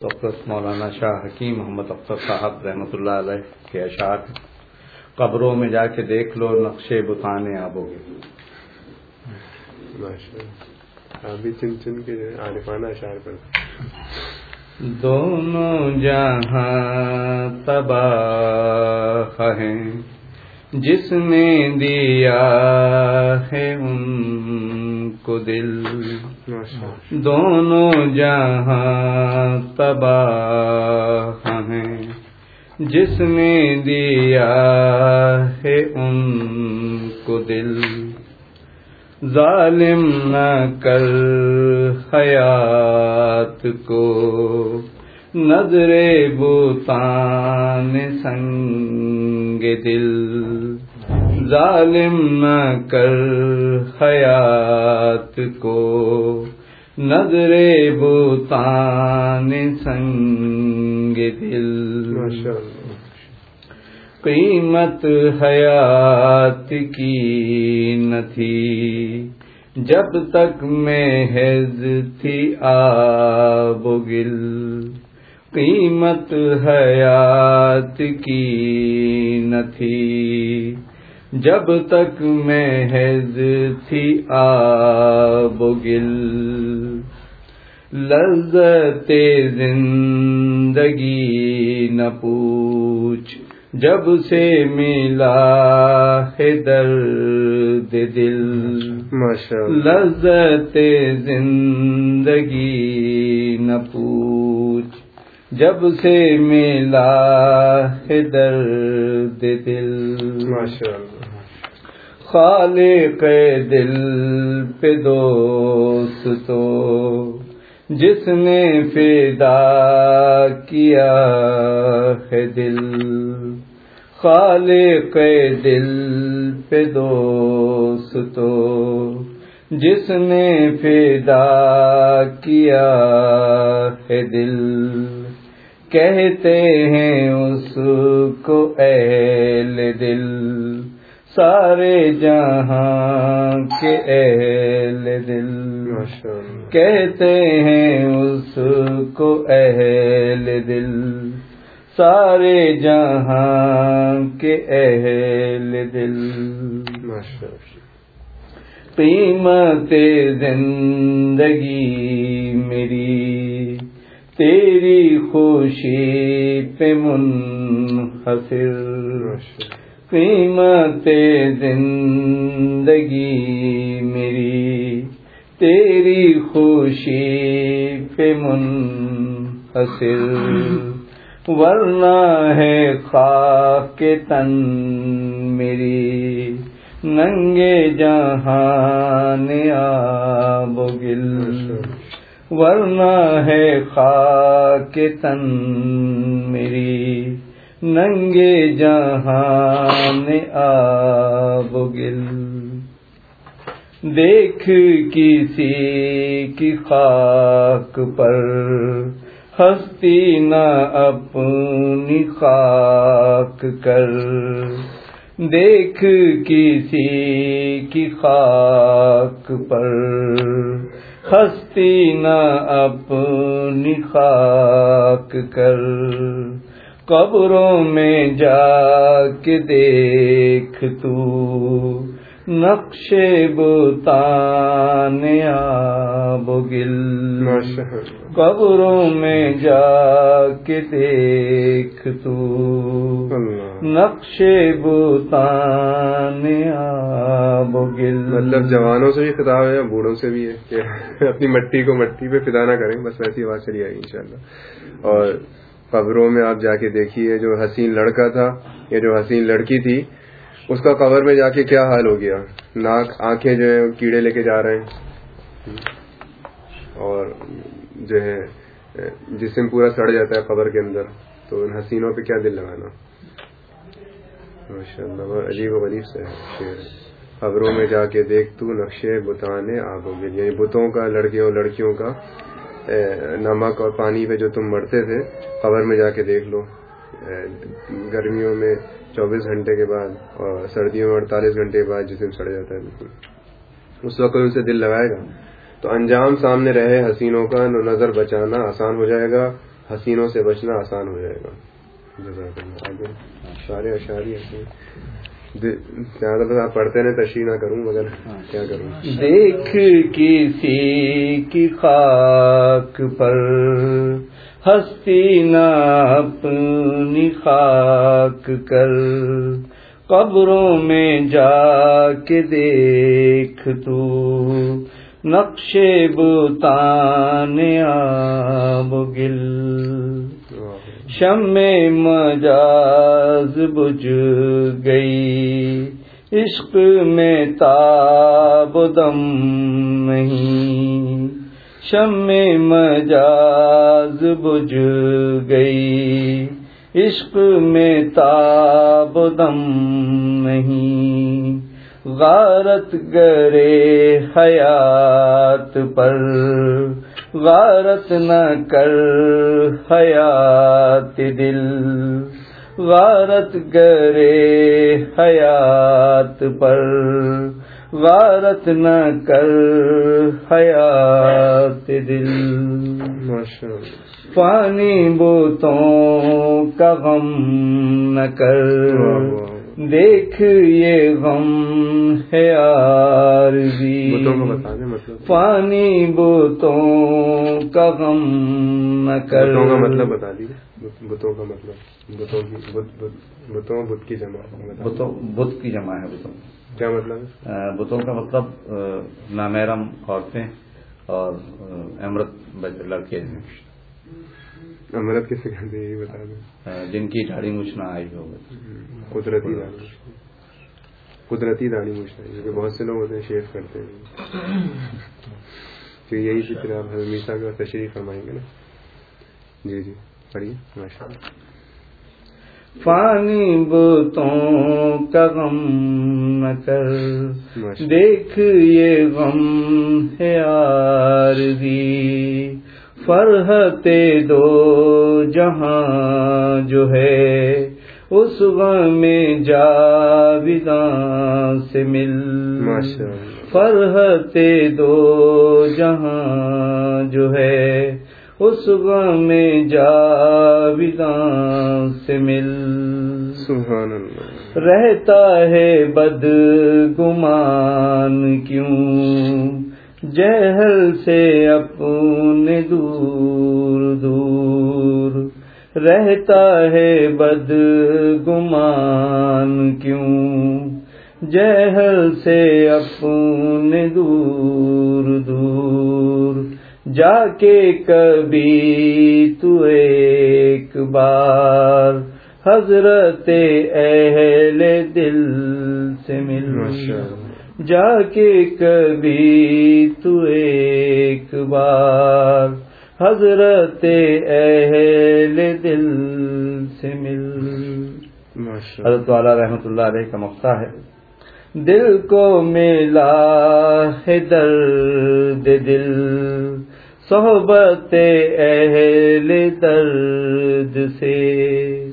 Doctor مولانا شاہ حکیم محمد اختر صاحب رحمۃ اللہ علیہ کے اشعار قبروں میں جا کے دیکھ لو نقشے بتانے آبو گے چن چن کے عارفانہ اشعار پر۔ دونوں جہاں تباہ ہیں جس نے دیا ہے ان کو دل۔ دونوں جہاں تباہ ہیں، جس نے دیا ہے ان کو دل۔ ظالم نہ کر حیات کو۔ نظر بوتان سنگ دل۔ ظالم نہ کر حیات کو۔ نظر بوتان سنگ دل۔ قیمت حیات کی نہ تھی۔ جب تک میں حز تھی آب گل۔ قیمت حیات کی نہ تھی۔ جب تک میں حز تھی آب گل لذت زندگی نہ پوچھ جب سے ملا ہے درد دل۔ لذت زندگی نہ پوچھ جب سے ملا ہے درد دل۔ خالق دل پہ دوست تو، جس نے فدا کیا ہے دل۔ خالق دل پہ دوست تو، جس نے فدا کیا ہے دل۔ کہتے ہیں اس کو اہل دل۔ سارے جہاں کے اہل دل کہتے ہیں اس کو اہل دل۔ سارے جہاں کے اہل دل۔ قیمت زندگی میری تیری خوشی پہ منحصر۔ قیمت زندگی میری تیری خوشی پہ منحصر ورنہ ہے خاک تن میری ننگے جہان آب گل۔ ورنہ ہے خاک تن میری ننگے جہان آب گل۔ دیکھ کسی کی خاک پر، ہستی نہ اپنی خاک کر۔ دیکھ کسی کی خاک پر، ہستی نہ اپنی خاک کر۔ قبروں میں جا کے دیکھ تو نقش بتان آب گل۔ قبروں میں جا کے دیکھ تو نقش بتان آب گل۔ مطلب جوانوں سے بھی خطاب ہے بوڑھوں سے بھی ہے کہ اپنی مٹی کو مٹی پہ فدا نہ کریں بس ویسی بات چلی آئی انشاءاللہ۔ اور قبروں میں آپ جا کے دیکھیے جو حسین لڑکا تھا یا جو حسین لڑکی تھی، اس کا قبر میں جا کے کیا حال ہو گیا؟ ناک، آنکھیں جو ہیں، کیڑے لے کے جا رہے ہیں۔ اور جو ہے، جسم پورا سڑ جاتا ہے قبر کے اندر۔ تو ان حسینوں پہ کیا دل لگانا؟ ماشاء اللہ عجیب و غریب سے شعر خبروں میں جا کے دیکھ تو نقشے بتانے آگ ہو یعنی بتوں کا، لڑکیوں لڑکیوں کا نمک اور پانی پہ جو تم مرتے تھے، قبر میں جا کے دیکھ لو۔ گرمیوں میں چوبیس گھنٹے کے بعد اور سردیوں میں اڑتالیس گھنٹے کے بعد جسم سڑ جاتا ہے، بالکل۔ اس وقت ان سے دل لگائے گا۔ تو انجام سامنے رہے، حسینوں کا نظر بچانا آسان ہو جائے گا، حسینوں سے بچنا آسان ہو جائے گا۔ جزاک اللہ آگے اشارے اشاری آپ پڑھتے رہے تشریح نہ کروں، مگر کیا کروں؟ دیکھ کسی کی خاک پر ہستی نہ اپنی خاک کر، قبروں میں جا کے دیکھ تو نقش بتان آب گل۔ شم مجاز بج گئی۔ عشق میں تاب دم نہیں۔ شم مجاز بج گئی۔ عشق میں تاب دم نہیں۔ غارت گرے حیات پر۔ غارت نہ کر حیات دل غارت گرے حیات پر غارت نہ کر حیات دل۔ پانی بوتوں کا غم نہ کر۔ دیکھ یہ غم ہے مطلب پانی بوتوں کا غم نہ کر۔ مطلب بتا دیجیے بتوں کا مطلب۔ بتوں بتوں بت کی جمع۔ بت کی جمع ہے بتوں۔ کیا مطلب بتوں کا مطلب نامیرم عورتیں اور امرت لڑکے ہیں۔ امرت کسے کہتے ہیں یہ بتا دیں؟ جن کی داڑھی مچھنا آئی ہو۔ قدرتی داڑھی۔ قدرتی داڑھی مچھنا کیونکہ بہت سے لوگ ہوتے ہیں شیف کرتے ہیں۔ تو یہی فکر آپ ہمیشہ کا تشریح فرمائیں گے نا؟ جی جی پڑھیے۔ ماشاء اللہ۔ فانی بتوں کا غم نہ کر۔ دیکھ یہ غم ہے آرزی فرحت دو جہاں جو ہے اس غم میں جاویداں سے مل۔ فرحت دو جہاں جو ہے اس غم میں جاویداں سے مل۔ سبحان اللہ رہتا ہے بد گمان کیوں؟ جہل سے اپنے دور دور رہتا ہے بد گمان کیوں؟ جہل سے اپنے دور دور جا کے کبھی تو ایک بار حضرت اہل دل سے مل جا کے کبھی تو ایک بار حضرت اہل دل سے مل۔ حضرت والا رحمت اللہ علیہ کا مقصد ہے۔ دل کو ملا ہے درد دل صحبت اہل درد سے۔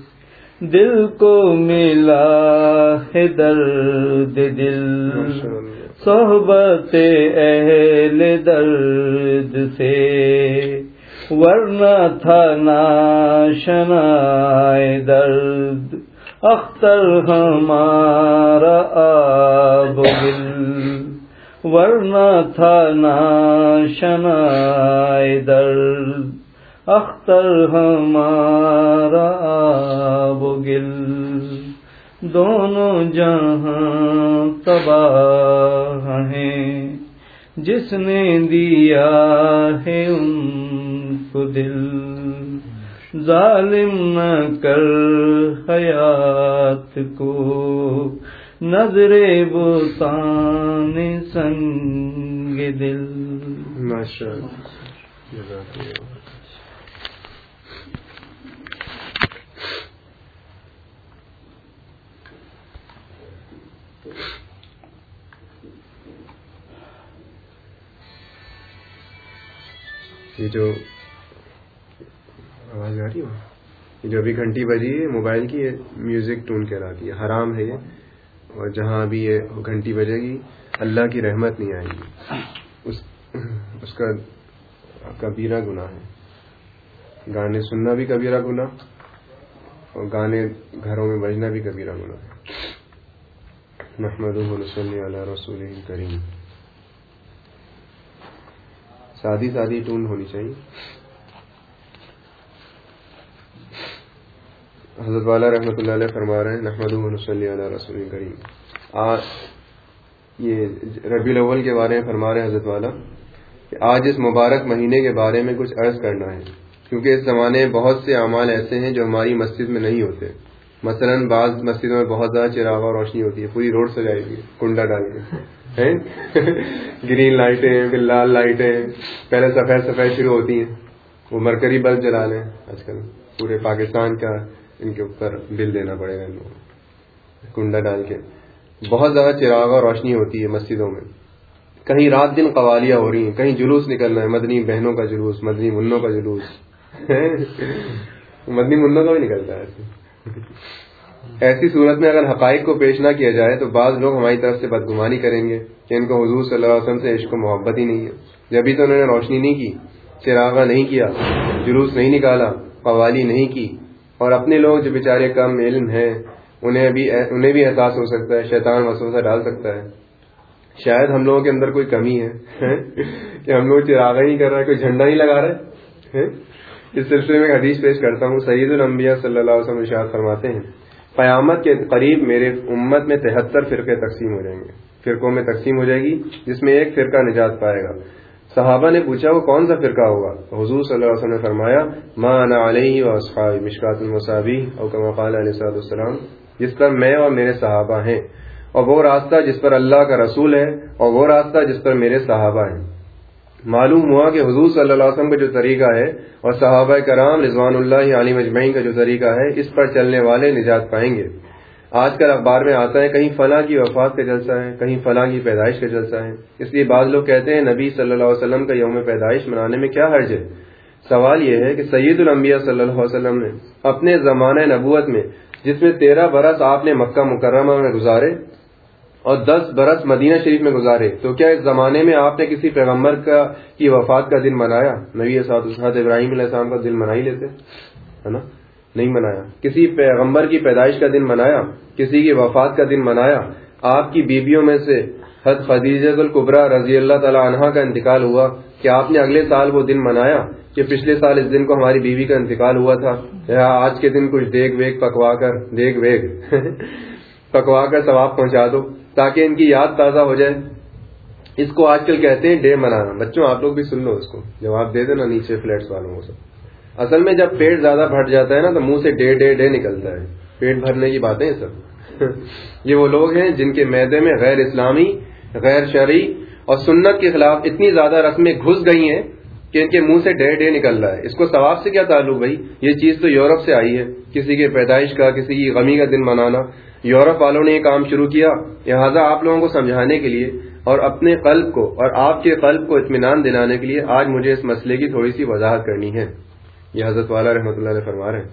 دل کو ملا ہے درد دل۔ صحبت اہل درد سے۔ ورنہ تھا ناشنا درد۔ اختر ہمارا آب گل۔ ورنہ تھا ناشنا درد۔ اختر ہمارا آب گل۔ دونوں جہاں تباہ ہیں۔ جس نے دیا ہے ان کو دل۔ ظالم نہ کر حیات کو۔ نظر بوتان سنگ دل۔ ماشاء اللہ یہ جو آواز آ رہی ہے یہ جو ابھی گھنٹی بجی ہے، موبائل کی یہ میوزک ٹون کہلاتی ہے۔ حرام ہے یہ۔ اور جہاں ابھی یہ گھنٹی بجے گی، اللہ کی رحمت نہیں آئے گی۔ اس اس کا کبیرہ گناہ ہے۔ گانے سننا بھی کبیرہ گنا اور گانے گھروں میں بجنا بھی کبیرہ گنا محمد علیہ رسول کریم سادی سادی ٹون ہونی چاہیے. حضرت والا رحمۃ اللہ علیہ فرما رہے ہیں نحمد علیہ رسول کریم آج یہ ربی الاول کے بارے میں فرما رہے ہیں حضرت والا کہ آج اس مبارک مہینے کے بارے میں کچھ عرض کرنا ہے، کیونکہ اس زمانے میں بہت سے اعمال ایسے ہیں جو ہماری مسجد میں نہیں ہوتے۔ مثلا بعض مسجدوں میں بہت زیادہ چراغ اور روشنی ہوتی ہے، پوری روڈ سجائے گی کنڈا ڈال کے گرین لائٹیں، پھر لال لائٹیں، پہلے سفید سفید شروع ہوتی ہیں، وہ مرکری بلب جلا لیں آج کل پورے پاکستان کا ان کے اوپر بل دینا پڑے گا ان لوگوں کنڈا ڈال کے۔ بہت زیادہ چراغ اور روشنی ہوتی ہے مسجدوں میں۔ کہیں رات دن قوالیاں ہو رہی ہیں، کہیں جلوس نکل رہا ہے، مدنی بہنوں کا جلوس، مدنی منوں کا جلوس مدنی منوں کا بھی نکلتا ہے۔ ایسی صورت میں اگر حقائق کو پیش نہ کیا جائے تو بعض لوگ ہماری طرف سے بدگمانی کریں گے کہ ان کو حضور صلی اللہ علیہ وسلم سے عشق و محبت ہی نہیں ہے۔ جبھی تو انہوں نے روشنی نہیں کی چراغا نہیں کیا، جلوس نہیں نکالا، قوالی نہیں کی۔ اور اپنے لوگ جو بیچارے کم علم ہیں، انہیں بھی انہیں بھی احساس ہو سکتا ہے، شیطان وسوسہ ڈال سکتا ہے۔ شاید ہم لوگوں کے اندر کوئی کمی ہے، کہ ہم لوگ چراغا نہیں کر رہے، کوئی جھنڈا نہیں لگا رہے اس سلسلے میں حدیث پیش کرتا ہوں سعید الانبیاء صلی اللہ علیہ وسلم ارشاد فرماتے ہیں، قیامت کے قریب میرے امت میں تہتر فرقے تقسیم ہو جائیں گے۔ فرقوں میں تقسیم ہو جائے گی، جس میں ایک فرقہ نجات پائے گا۔ صحابہ نے پوچھا، وہ کون سا فرقہ ہوگا؟ حضور صلی اللہ علیہ وسلم نے فرمایا، ما انا علیہ و اصحاب مشکات المصابی اور کما قال علیہ السلام جس پر میں اور میرے صحابہ ہیں۔ اور وہ راستہ جس پر اللہ کا رسول ہے، اور وہ راستہ جس پر میرے صحابہ ہیں۔ معلوم ہوا کہ حضور صلی اللہ علیہ وسلم کا جو طریقہ ہے اور صحابہ کرام رضوان اللہ علی مجمعین کا جو طریقہ ہے، اس پر چلنے والے نجات پائیں گے۔ آج کل اخبار میں آتا ہے، کہیں فلاں کی وفات کا جلسہ ہے، کہیں فلاں کی پیدائش کا جلسہ ہے۔ اس لیے بعض لوگ کہتے ہیں، نبی صلی اللہ علیہ وسلم کا یوم پیدائش منانے میں کیا حرج ہے؟ سوال یہ ہے کہ سید الانبیاء صلی اللہ علیہ وسلم نے اپنے زمانہ نبوت میں جس میں تیرہ برس آپ نے مکہ مکرمہ میں گزارے اور دس برس مدینہ شریف میں گزارے۔ تو کیا اس زمانے میں آپ نے کسی پیغمبر کا کی وفات کا دن منایا؟ نبی اسعد ابراہیم علیہ السلام کا دن منا ہی لیتے؟ ہے نا؟ نہیں منایا۔ کسی پیغمبر کی پیدائش کا دن منایا؟ کسی کی وفات کا دن منایا؟ آپ کی بیویوں میں سے حد خدیجت القبرا رضی اللہ تعالی عنہ کا انتقال ہوا؟ کہ آپ نے اگلے سال وہ دن منایا؟ کہ پچھلے سال اس دن کو ہماری بیوی کا انتقال ہوا تھا؟ یا آج کے دن کچھ دیکھ ویگ پکوا کر، دیکھ ویگ پکوا کر ثواب پہنچا دو، تاکہ ان کی یاد تازہ ہو جائے۔ اس کو آج کل کہتے ہیں ڈے منانا۔ بچوں، آپ لوگ بھی سن لو اس کو۔ جواب دے دینا نیچے فلیٹس والوں کو سب۔ اصل میں جب پیٹ زیادہ بھر جاتا ہے نا، تو منہ سے ڈے ڈے ڈے نکلتا ہے۔ پیٹ بھرنے کی باتیں سب۔ یہ وہ لوگ ہیں جن کے میدے میں غیر اسلامی، غیر شرعی اور سنت کے خلاف اتنی زیادہ رسمیں گھس گئی ہیں کہ ان کے منہ سے ڈے ڈے نکل رہا ہے۔ اس کو ثواب سے کیا تعلق بھائی؟ یہ چیز تو یورپ سے آئی ہے۔ کسی کے پیدائش کا، کسی کی غمی کا دن منانا۔ یورپ والوں نے یہ کام شروع کیا لہٰذا آپ لوگوں کو سمجھانے کے لیے اور اپنے قلب کو اور آپ کے قلب کو اطمینان دلانے کے لیے آج مجھے اس مسئلے کی تھوڑی سی وضاحت کرنی ہے۔ یہ حضرت والا رحمۃ اللہ علیہ فرما رہے ہیں۔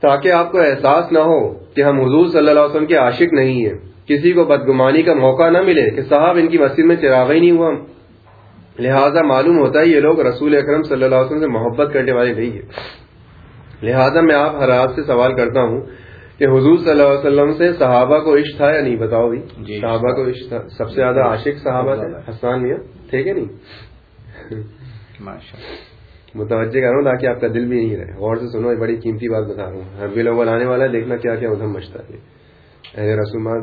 تاکہ آپ کو احساس نہ ہو کہ ہم حضور صلی اللہ علیہ وسلم کے عاشق نہیں ہیں، کسی کو بدگمانی کا موقع نہ ملے کہ صاحب ان کی مسجد میں چراغ ہی نہیں ہوا۔ لہٰذا معلوم ہوتا ہے یہ لوگ رسول اکرم صلی اللہ علیہ وسلم سے محبت کرنے والے نہیں ہیں۔ لہٰذا میں آپ ہر آپ سے سوال کرتا ہوں کہ حضور صلی اللہ علیہ وسلم سے صحابہ کو عشق تھا یا نہیں؟ بتاؤ بھی. جی صحابہ کو عشق تھا۔ سب سے زیادہ عاشق صحابہ تھے؟ حسان میاں تھے کہ نہیں؟ متوجہ کر رہا ہوں تاکہ آپ کا دل بھی نہیں رہے۔ غور سے سنو بڑی قیمتی بات بتا رہا ہوں۔ ربی الاول آنے والا ہے دیکھنا کیا کیا ادھم مچتا ہے۔ اہل رسومات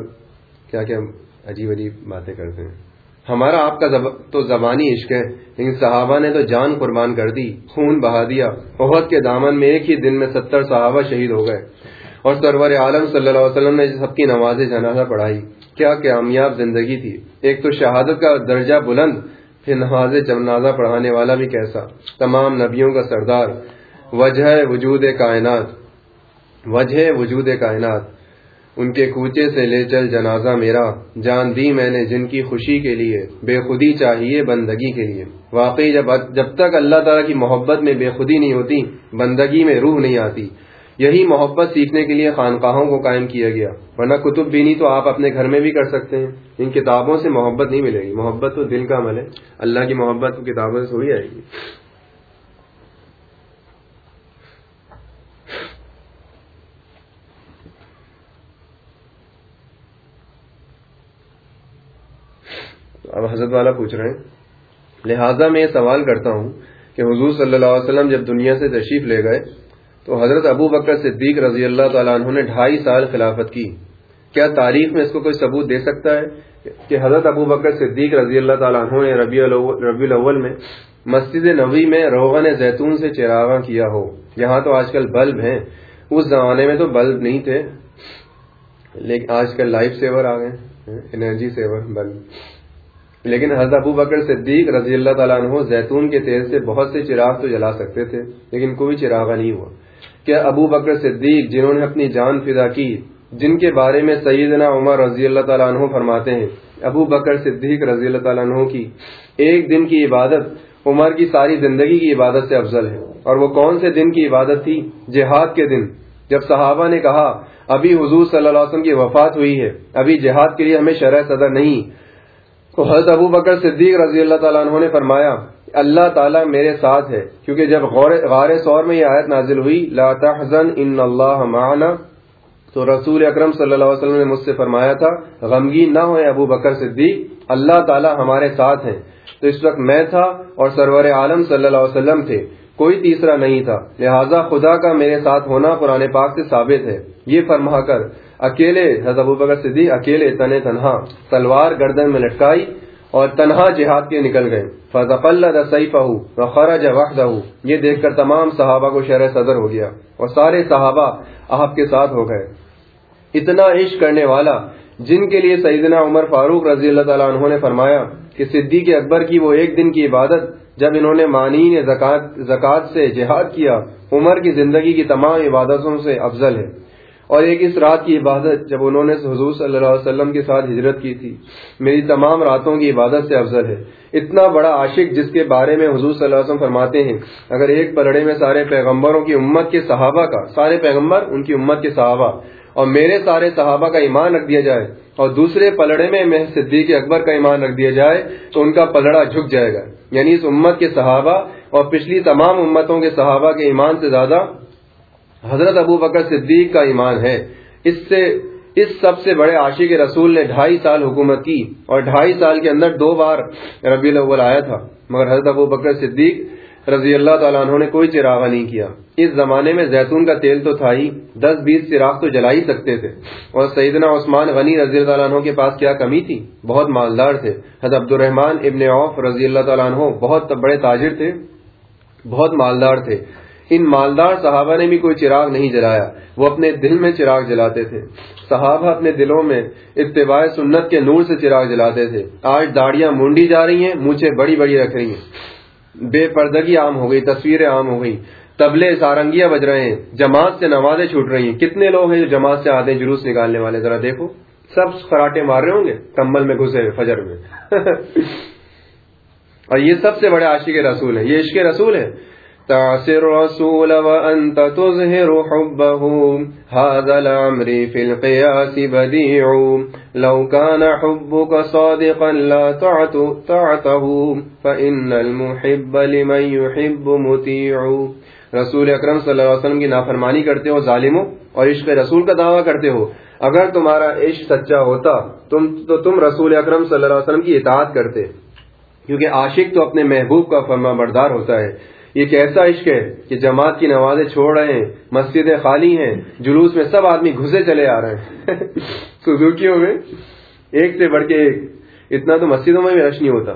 کیا کیا عجیب عجیب باتیں کرتے ہیں۔ ہمارا آپ کا تو زبانی عشق ہے لیکن صحابہ نے تو جان قربان کر دی خون بہا دیا۔ بہت کے دامن میں ایک ہی دن میں ستر صحابہ شہید ہو گئے۔ اور سرور عالم صلی اللہ علیہ وسلم نے سب کی نماز جنازہ پڑھائی۔ کیا کامیاب زندگی تھی۔ ایک تو شہادت کا درجہ بلند، پھر نماز جنازہ پڑھانے والا بھی کیسا۔ تمام نبیوں کا سردار۔ وجہ وجود کائنات۔ وجہ وجود کائنات۔ ان کے کوچے سے لے چل جنازہ میرا۔ جان دی میں نے جن کی خوشی کے لیے، بے خودی چاہیے بندگی کے لیے۔ واقعی جب جب تک اللہ تعالیٰ کی محبت میں بے خودی نہیں ہوتی، بندگی میں روح نہیں آتی۔ یہی محبت سیکھنے کے لیے خانقاہوں کو قائم کیا گیا۔ ورنہ کتب بینی تو آپ اپنے گھر میں بھی کر سکتے ہیں۔ ان کتابوں سے محبت نہیں ملے گی۔ محبت تو دل کا عمل ہے۔ اللہ کی محبت تو کتابوں سے ہو ہی آئے گی۔ اب حضرت والا پوچھ رہے ہیں۔ لہذا میں یہ سوال کرتا ہوں کہ حضور صلی اللہ علیہ وسلم جب دنیا سے تشریف لے گئے تو حضرت ابو بکر صدیق رضی اللہ تعالیٰ عنہ نے ڈھائی سال خلافت کی۔ کیا تاریخ میں اس کو کوئی ثبوت دے سکتا ہے کہ حضرت ابو بکر صدیق رضی اللہ تعالیٰ عنہ نے ربیع الاول میں مسجد نبی میں روغن زیتون سے چراغاں کیا ہو؟ یہاں تو آج کل بلب ہیں۔ اس زمانے میں تو بلب نہیں تھے لیکن آج کل لائف سیور آ گئے انرجی سیور بلب۔ لیکن حضرت ابو بکر صدیق رضی اللہ تعالیٰ عنہ زیتون کے تیل سے بہت سے چراغ تو جلا سکتے تھے، لیکن کوئی چراغا نہیں ہوا۔ کیا ابو بکر صدیق جنہوں نے اپنی جان فدا کی، جن کے بارے میں سیدنا عمر رضی اللہ تعالیٰ عنہ فرماتے ہیں، ابو بکر صدیق رضی اللہ تعالیٰ عنہ کی۔ ایک دن کی عبادت عمر کی ساری زندگی کی عبادت سے افضل ہے۔ اور وہ کون سے دن کی عبادت تھی؟ جہاد کے دن۔ جب صحابہ نے کہا، ابھی حضور صلی اللہ علیہ وسلم کی وفات ہوئی ہے، ابھی جہاد کے لیے ہمیں شرح صدر نہیں۔ تو حضرت ابو بکر صدیق رضی اللہ تعالیٰ عنہ نے فرمایا اللہ تعالیٰ میرے ساتھ ہے۔ کیونکہ جب غار سور میں یہ آیت نازل ہوئی، لا تحزن ان اللہ معنا، تو رسول اکرم صلی اللہ علیہ وسلم نے مجھ سے فرمایا تھا، غمگین نہ ہوئے ابو بکر صدیق، اللہ تعالیٰ ہمارے ساتھ ہیں۔ تو اس وقت میں تھا اور سرور عالم صلی اللہ علیہ وسلم تھے۔ کوئی تیسرا نہیں تھا۔ لہذا خدا کا میرے ساتھ ہونا قرآن پاک سے ثابت ہے۔ یہ فرما کر، اکیلے حضرت ابو بکر صدیق، اکیلے تن تنہا، تلوار گردن میں لٹکائی اور تنہا جہاد کے نکل گئے۔ فضف اللہ صحیح خرج وحدہ یہ دیکھ کر تمام صحابہ کو شرح صدر ہو گیا اور سارے صحابہ آپ کے ساتھ ہو گئے۔ اتنا عشق کرنے والا جن کے لیے سیدنا عمر فاروق رضی اللہ تعالیٰ عنہ نے فرمایا کہ صدیق اکبر کی وہ ایک دن کی عبادت جب انہوں نے معنی زکوٰۃ سے جہاد کیا، عمر کی زندگی کی تمام عبادتوں سے افضل ہے۔ اور ایک اس رات کی عبادت جب انہوں نے حضور صلی اللہ علیہ وسلم کے ساتھ ہجرت کی تھی۔ میری تمام راتوں کی عبادت سے افضل ہے۔ اتنا بڑا عاشق جس کے بارے میں حضور صلی اللہ علیہ وسلم فرماتے ہیں، اگر ایک پلڑے میں سارے پیغمبروں کی امت کے صحابہ کا، سارے پیغمبر ان کی امت کے صحابہ، اور میرے سارے صحابہ کا ایمان رکھ دیا جائے، اور دوسرے پلڑے میں میں صدیق اکبر کا ایمان رکھ دیا جائے، تو ان کا پلڑا جھک جائے گا۔ یعنی اس امت کے صحابہ اور پچھلی تمام امتوں کے صحابہ کے ایمان سے زیادہ حضرت ابو بکر صدیق کا ایمان ہے۔ اس سے، اس سب سے بڑے عاشق رسول نے ڈھائی سال حکومت کی اور ڈھائی سال کے اندر دو بار ربیع الاول آیا تھا۔ مگر حضرت ابو بکر صدیق رضی اللہ تعالیٰ عنہ نے کوئی چراغ نہیں کیا۔ اس زمانے میں زیتون کا تیل تو تھا ہی، دس بیس چراغ تو جلا ہی سکتے تھے۔ اور سیدنا عثمان غنی رضی اللہ عنہ کے پاس کیا کمی تھی؟ بہت مالدار تھے۔ حضرت عبد الرحمان ابن عوف رضی اللہ تعالیٰ عنہ بہت بڑے تاجر تھے، بہت مالدار تھے۔ ان مالدار صحابہ نے بھی کوئی چراغ نہیں جلایا، وہ اپنے دل میں چراغ جلاتے تھے۔ صحابہ اپنے دلوں میں اتباع سنت کے نور سے چراغ جلاتے تھے۔ آج داڑیاں مونڈی جا رہی ہیں مونچے بڑی بڑی رکھ رہی ہیں۔ بے پردگی عام ہو گئی، تصویریں عام ہو گئی۔ تبلے سارنگیاں بج رہے ہیں، جماعت سے نمازیں چھوٹ رہی ہیں۔ کتنے لوگ ہیں جو جماعت سے آتے ہیں جلوس نکالنے والے؟ ذرا دیکھو۔ سب خراٹے مار رہے ہوں گے کمبل میں گھسے فجر میں۔ اور یہ سب سے بڑے عاشق رسول ہیں۔ یہ عشق رسول ہے تعصر رسول وانت تظهر حبه. هذا الامر في القياس بديع. لو كان حبك صادقا لا تعته. فإن المحب لمن يحب متيع رسول اکرم صلی اللہ علیہ وسلم کی نافرمانی کرتے ہو ظالموں اور عشق رسول کا دعویٰ کرتے ہو. اگر تمہارا عشق سچا ہوتا، تم تو تم رسول اکرم صلی اللہ علیہ وسلم کی اطاعت کرتے. کیونکہ عاشق تو اپنے محبوب کا فرما بردار ہوتا ہے۔ یہ کیسا عشق ہے کہ جماعت کی نمازیں چھوڑ رہے ہیں، مسجدیں خالی ہیں، جلوس میں سب آدمی گھسے چلے آ رہے ہیں۔ سزوکیوں میں، ایک سے بڑھ کے ایک، اتنا تو مسجدوں میں بھی رش نہیں ہوتا۔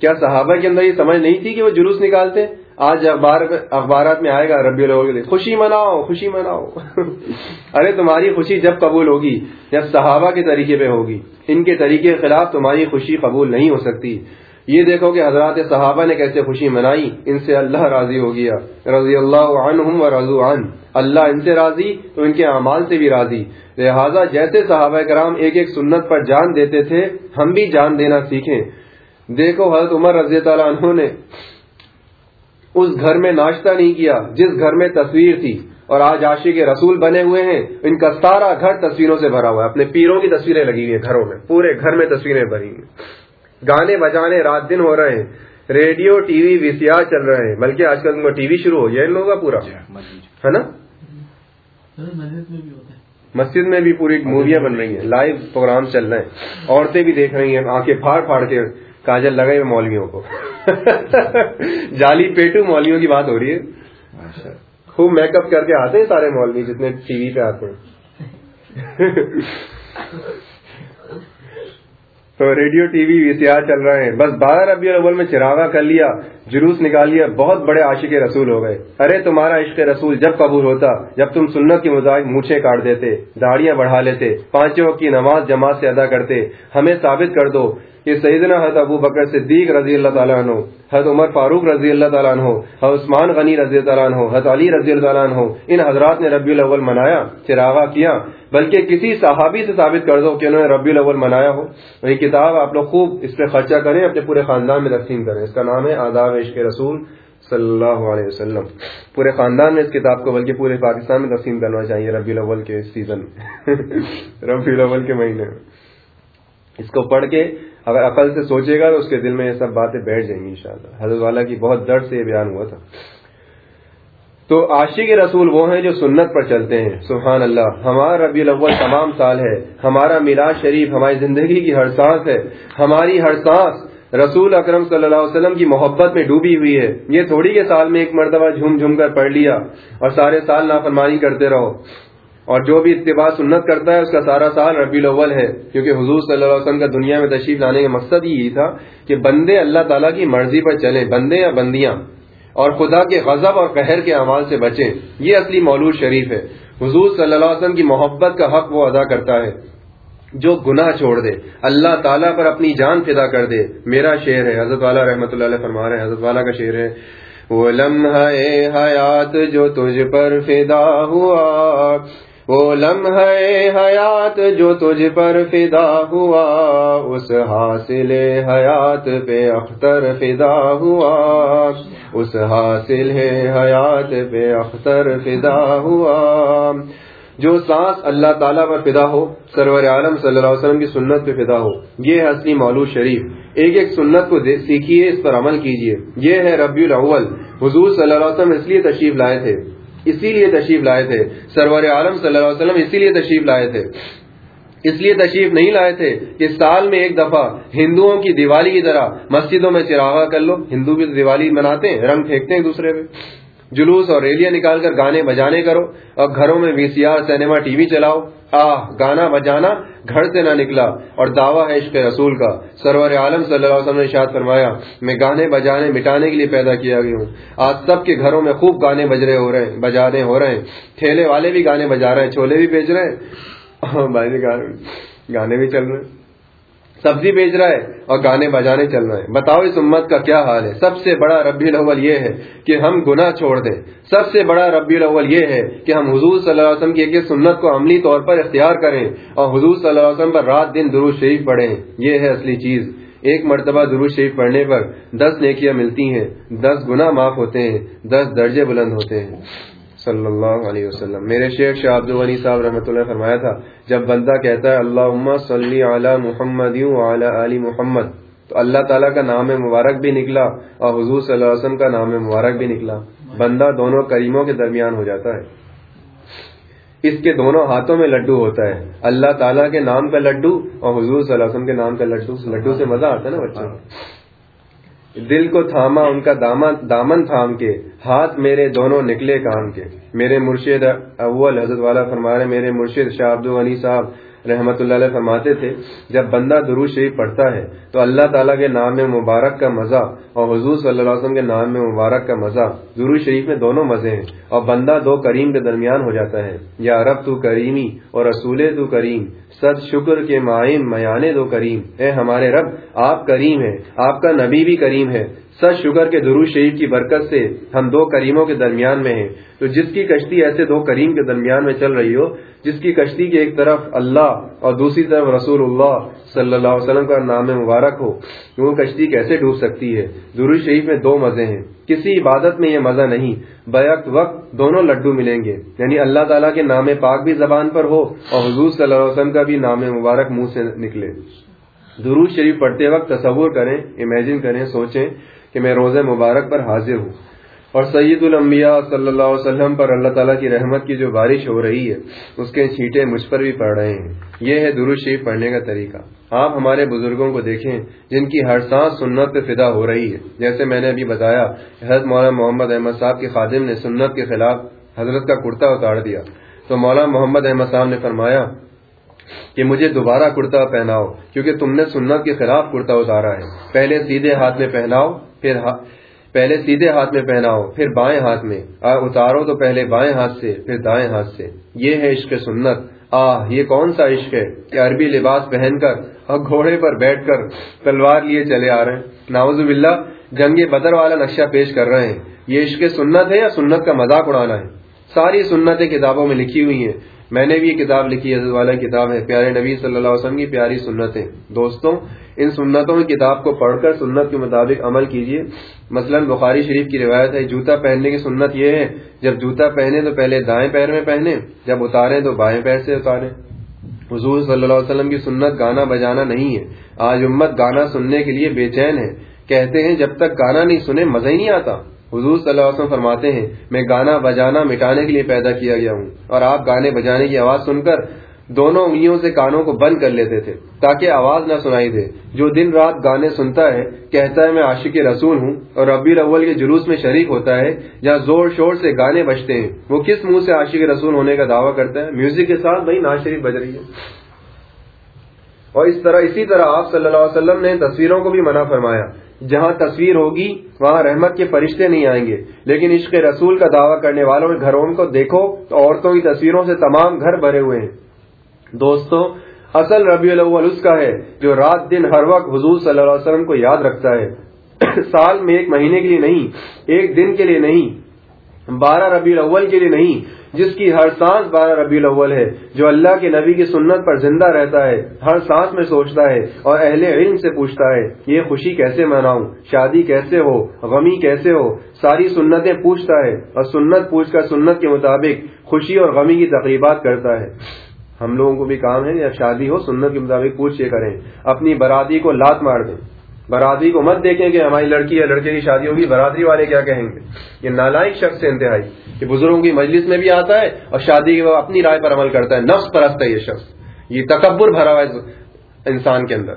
کیا صحابہ کے اندر یہ سمجھ نہیں تھی کہ وہ جلوس نکالتے؟ آج اخبار اخبارات میں آئے گا، ربی الگ خوشی مناؤ خوشی مناؤ۔ ارے تمہاری خوشی جب قبول ہوگی، جب صحابہ کے طریقے پہ ہوگی، ان کے طریقے کے خلاف تمہاری خوشی قبول نہیں ہو سکتی۔ یہ دیکھو کہ حضرات صحابہ نے کیسے خوشی منائی، ان سے اللہ راضی ہو گیا۔ رضی اللہ عنہم و رضو عن۔ اللہ ان سے راضی، تو ان کے اعمال سے بھی راضی۔ لہٰذا جیسے صحابہ کرام ایک ایک سنت پر جان دیتے تھے، ہم بھی جان دینا سیکھیں۔ دیکھو حضرت عمر رضی اللہ عنہ نے اس گھر میں ناشتہ نہیں کیا، جس گھر میں تصویر تھی۔ اور آج عاشق کے رسول بنے ہوئے ہیں، ان کا سارا گھر تصویروں سے بھرا ہوا ہے۔ اپنے پیروں کی تصویریں لگی ہوئی ہیں گھروں میں، پورے گھر میں تصویریں بھری ہیں۔ گانے بجانے رات دن ہو رہے ہیں۔ Radio T V V C R چل رہے ہیں۔ بلکہ آج کل ٹی وی شروع ہو گیا ان لوگوں کا پورا۔ ہے نا؟ مسجد میں بھی پوری موویاں بن رہی ہیں۔ لائیو پروگرام چل رہے ہیں۔ عورتیں بھی دیکھ رہی ہیں۔ آنکھیں پھاڑ پھاڑ کے کاجل لگے ہوئے مولویوں کو۔ جالی پیٹو مولویوں کی بات ہو رہی ہے۔ خوب میک اپ کر کے آتے ہیں سارے مولوی جتنے ٹی وی پہ آتے ہیں۔ تو radio T V V C R چل رہے ہیں۔ بس بارہ ربیع الاول میں چراغا کر لیا، جلوس نکال لیا، بہت بڑے عاشق رسول ہو گئے۔ ارے تمہارا عشق رسول جب قبول ہوتا، جب تم سنت کے مطابق مورچے کاٹ دیتے، داڑیاں بڑھا لیتے، پانچوں کی نماز جماعت سے ادا کرتے، ہمیں ثابت کر دو۔ کہ سیدنا حضرت ابو بکر صدیق رضی اللہ تعالیٰ عنہ، حضرت عمر فاروق رضی اللہ تعالیٰ عنہ، حضرت عثمان غنی رضی اللہ تعالیٰ عنہ، حضرت علی رضی اللہ تعالیٰ عنہ، ان حضرات نے ربی الاول منایا چراغا کیا بلکہ کسی صحابی سے ثابت کر دو کہ انہوں نے ربی الاول منایا ہو۔ وہی کتاب آپ لوگ خوب اس پہ خرچہ کریں، اپنے پورے خاندان میں تقسیم کریں۔ اس کا نام ہے آداب عشق رسول صلی اللہ علیہ وسلم۔ پورے خاندان میں اس کتاب کو بلکہ پورے پاکستان میں تقسیم کرنا چاہیے ربی الاول کے سیزن ربی الاول کے مہینے۔ میں اس کو پڑھ کے اگر عقل سے سوچے گا تو اس کے دل میں یہ سب باتیں بیٹھ جائیں گی انشاءاللہ۔ حضرت والا کی بہت درد سے یہ بیان ہوا تھا۔ تو عاشق رسول وہ ہیں جو سنت پر چلتے ہیں۔ سبحان اللہ ہمارا ربی الاول تمام سال ہے۔ ہمارا میراج شریف، ہماری زندگی کی ہر سانس ہے۔ ہماری ہر سانس رسول اکرم صلی اللہ علیہ وسلم کی محبت میں ڈوبی ہوئی ہے۔ یہ تھوڑی کے سال میں ایک مرتبہ جھوم جھوم کر پڑھ لیا اور سارے سال نافرمانی کرتے رہو۔ اور جو بھی اتباع سنت کرتا ہے، اس کا سارا سال ربی الاول ہے، کیونکہ حضور صلی اللہ علیہ وسلم کا دنیا میں تشریف لانے کا مقصد یہی تھا کہ بندے اللہ تعالیٰ کی مرضی پر چلیں، بندے یا بندیاں، اور خدا کے غضب اور قہر کے اعمال سے بچیں۔ یہ اصلی مولود شریف ہے۔ حضور صلی اللہ علیہ وسلم کی محبت کا حق وہ ادا کرتا ہے جو گناہ چھوڑ دے۔ اللہ تعالیٰ پر اپنی جان فدا کر دے۔ میرا شعر ہے، حضرت والا رحمۃ اللہ علیہ فرما رہے ہیں، حضرت والا کا شعر ہے۔ وہ لمحہ حیات جو تجھ پر فدا ہوا وہ لمحہ حیات جو تجھ پر فدا ہوا، اس حاصل حیات پہ اختر فدا ہوا۔ اس حاصل حیات پہ اختر فدا ہوا۔ جو سانس اللہ تعالیٰ پر فدا ہو، سرور عالم صلی اللہ علیہ وسلم کی سنت پہ فدا ہو، یہ ہے اصلی مولود شریف۔ ایک ایک سنت کو سیکھیے، اس پر عمل کیجیے۔ یہ ہے ربیع الاول۔ حضور صلی اللہ علیہ وسلم اس لیے تشریف لائے تھے۔ اسی لیے تشریف لائے تھے۔ سرور عالم صلی اللہ علیہ وسلم اسی لیے تشریف لائے تھے۔ اس لیے تشریف نہیں لائے تھے کہ سال میں ایک دفعہ ہندوؤں کی دیوالی کی طرح مسجدوں میں چراغا کر لو۔ ہندو بھی دیوالی مناتے ہیں، رنگ پھینکتے ہیں ایک دوسرے پہ۔ جلوس اور ریلیاں نکال کر گانے بجانے کرو اور گھروں میں V C R cinema T V چلاؤ۔ آہ، گانا بجانا گھر سے نہ نکلا۔ اور دعویٰ ہے عشق رسول کا۔ سرور عالم صلی اللہ علیہ وسلم نے اشاد فرمایا، میں گانے بجانے، مٹانے کے لیے پیدا کیا گیا ہوں۔ آج سب کے گھروں میں خوب گانے بج رہے ہو رہے ہیں، بجانے ہو رہے ہیں۔ ٹھیلے والے بھی گانے بجا رہے ہیں، چھولے بھی بیچ رہے ہیں۔ بھائی، گانے بھی چل رہے ہیں۔ سبزی بیچ رہا ہے اور گانے بجانے چل رہے ہیں بتاؤ اس امت کا کیا حال ہے؟ سب سے بڑا ربی الاول یہ ہے کہ ہم گناہ چھوڑ دیں۔ سب سے بڑا ربی الاول یہ ہے کہ ہم حضور صلی اللہ علیہ وسلم کی ایک سنت کو عملی طور پر اختیار کریں اور حضور صلی اللہ علیہ وسلم پر رات دن درود شریف پڑھیں۔ یہ ہے اصلی چیز۔ ایک مرتبہ درود شریف پڑھنے پر دس نیکیاں ملتی ہیں، دس گناہ معاف ہوتے ہیں، دس درجے بلند ہوتے ہیں۔ صلی اللہ علیہ وسلم۔ میرے شیخ شاہ عبد الغنی صاحب رحمۃ اللہ فرمایا تھا، جب بندہ کہتا ہے اللہ صلی علی محمد علی علی محمد، تو اللہ تعالیٰ کا نام مبارک بھی نکلا اور حضور صلی اللہ علیہ وسلم کا نام مبارک بھی نکلا۔ بندہ دونوں کریموں کے درمیان ہو جاتا ہے۔ اس کے دونوں ہاتھوں میں لڈو ہوتا ہے۔ اللہ تعالیٰ کے نام کا لڈو اور حضور صلی اللہ علیہ وسلم کے نام کا لڈو۔ لڈو سے مزہ آتا ہے نا بچوں دل کو تھاما، ان کا دامن تھام کے، ہاتھ میرے دونوں نکلے کام کے۔ میرے مرشد اول حضرت والا فرما رہے میرے مرشد شاہ عبد الغنی صاحب رحمت اللہ علیہ فرماتے تھے، جب بندہ درو شریف پڑھتا ہے، تو اللہ تعالیٰ کے نام میں مبارک کا مزہ اور حضور صلی اللہ علیہ وسلم کے نام میں مبارک کا مزہ درو شریف میں دونوں مزے ہیں، اور بندہ دو کریم کے درمیان ہو جاتا ہے۔ یا رب تو کریمی اور رسول تو کریم سد شکر کے مائم میانے دو کریم۔ اے ہمارے رب، آپ کریم ہیں، آپ کا نبی بھی کریم ہے۔ سچ شگر کے درو شریف کی برکت سے ہم دو کریموں کے درمیان میں ہیں۔ تو جس کی کشتی ایسے دو کریم کے درمیان میں چل رہی ہو، جس کی کشتی کے ایک طرف اللہ اور دوسری طرف رسول اللہ صلی اللہ علیہ وسلم کا نام مبارک ہو، وہ کشتی کیسے ڈوب سکتی ہے؟ ضروری شریف میں دو مزے ہیں۔ کسی عبادت میں یہ مزہ نہیں بیک وقت دونوں لڈو ملیں گے۔ یعنی اللہ تعالیٰ کے نام پاک بھی زبان پر ہو اور حضور صلی اللہ علیہ وسلم کا بھی نام مبارک منہ سے نکلے۔ درود شریف پڑھتے وقت تصور کریں امیجن کریں، سوچیں کہ میں روزہ مبارک پر حاضر ہوں۔ اور سید الانبیاء صلی اللہ علیہ وسلم پر اللہ تعالیٰ کی رحمت کی جو بارش ہو رہی ہے، اس کے چھینٹے مجھ پر بھی پڑ رہے ہیں۔ یہ ہے درو شریف پڑھنے کا طریقہ۔ آپ ہمارے بزرگوں کو دیکھیں، جن کی ہر سانس سنت پہ فدا ہو رہی ہے۔ جیسے میں نے ابھی بتایا، حضرت مولانا محمد احمد صاحب کے خادم نے سنت کے خلاف حضرت کا کرتا اتار دیا۔ تو مولانا محمد احمد صاحب نے فرمایا کہ مجھے دوبارہ کرتا پہناؤ، کیونکہ تم نے سنت کے خلاف کرتا اتارا ہے۔ پہلے سیدھے ہاتھ میں پہناؤ، پھر پہلے سیدھے ہاتھ میں پہناؤ، پھر بائیں ہاتھ میں۔ اتارو تو پہلے بائیں ہاتھ سے، پھر دائیں ہاتھ سے۔ یہ ہے عشق سنت۔ آہ یہ کون سا عشق ہے؟ کہ عربی لباس پہن کر اور گھوڑے پر بیٹھ کر تلوار لیے چلے آ رہے ہیں۔ ناوز باللہ، جنگ بدر والا نقشہ پیش کر رہے ہیں۔ یہ عشق سنت ہے یا سنت کا مذاق اڑانا ہے؟ ساری سنتیں کتابوں میں لکھی ہوئی ہیں۔ میں نے بھی یہ کتاب لکھی، حضرت والا کتاب ہے، پیارے نبی صلی اللہ علیہ وسلم کی پیاری سنتیں۔ دوستوں، ان سنتوں کی کتاب کو پڑھ کر سنت کے مطابق عمل کیجیے مثلا بخاری شریف کی روایت ہے، جوتا پہننے کی سنت یہ ہے، جب جوتا پہنے تو پہلے دائیں پیر میں پہنے، جب اتارے تو بائیں پیر سے اتارے حضور صلی اللہ علیہ وسلم کی سنت گانا بجانا نہیں ہے۔ آج امت گانا سننے کے لیے بے چین ہے۔ کہتے ہیں، جب تک گانا نہیں سنے، مزہ ہی نہیں آتا۔ حضور صلی اللہ علیہ وسلم فرماتے ہیں، میں گانا بجانا مٹانے کے لیے پیدا کیا گیا ہوں اور آپ گانے بجانے کی آواز سن کر دونوں انگلیوں سے کانوں کو بند کر لیتے تھے تاکہ آواز نہ سنائی دے۔ جو دن رات گانے سنتا ہے، کہتا ہے، میں عاشق رسول ہوں اور ربی الاول کے جلوس میں شریک ہوتا ہے جہاں زور شور سے گانے بجتے ہیں۔ وہ کس منہ سے عاشق رسول ہونے کا دعویٰ کرتا ہے؟ میوزک کے ساتھ بھائی ناز شریف بج رہی ہے۔ اور اس طرح اسی طرح آپ صلی اللہ علیہ وسلم نے تصویروں کو بھی منع فرمایا۔ جہاں تصویر ہوگی، وہاں رحمت کے فرشتے نہیں آئیں گے۔ لیکن عشق رسول کا دعویٰ کرنے والوں کے گھروں کو دیکھو، تو عورتوں کی تصویروں سے تمام گھر بھرے ہوئے ہیں۔ دوستوں اصل ربیع الاول اس کا ہے جو رات دن ہر وقت حضور صلی اللہ علیہ وسلم کو یاد رکھتا ہے۔ سال میں ایک مہینے کے لیے نہیں، ایک دن کے لیے نہیں، بارہ ربیع الاول کے لیے نہیں جس کی ہر سانس بارہ ربیع الاول ہے، جو اللہ کے نبی کی سنت پر زندہ رہتا ہے، ہر سانس میں سوچتا ہے اور اہل علم سے پوچھتا ہے، یہ خوشی کیسے مناؤں؟ شادی کیسے ہو؟ غمی کیسے ہو؟ ساری سنتیں پوچھتا ہے اور سنت پوچھ کر سنت کے مطابق خوشی اور غمی کی تقریبات کرتا ہے۔ ہم لوگوں کو بھی کام ہے جب شادی ہو، سنت کے مطابق پوچھ کے کریں، اپنی برادری کو لات مار دیں۔ برادری کو مت دیکھیں کہ ہماری لڑکی یا لڑکے کی شادی ہوگی، برادری والے کیا کہیں گے؟ یہ نالائق شخص سے انتہائی یہ بزرگوں کی مجلس میں بھی آتا ہے اور شادی کے اپنی رائے پر عمل کرتا ہے نفس پرست ہے یہ شخص۔ یہ تکبر بھرا ہوا ہے انسان کے اندر۔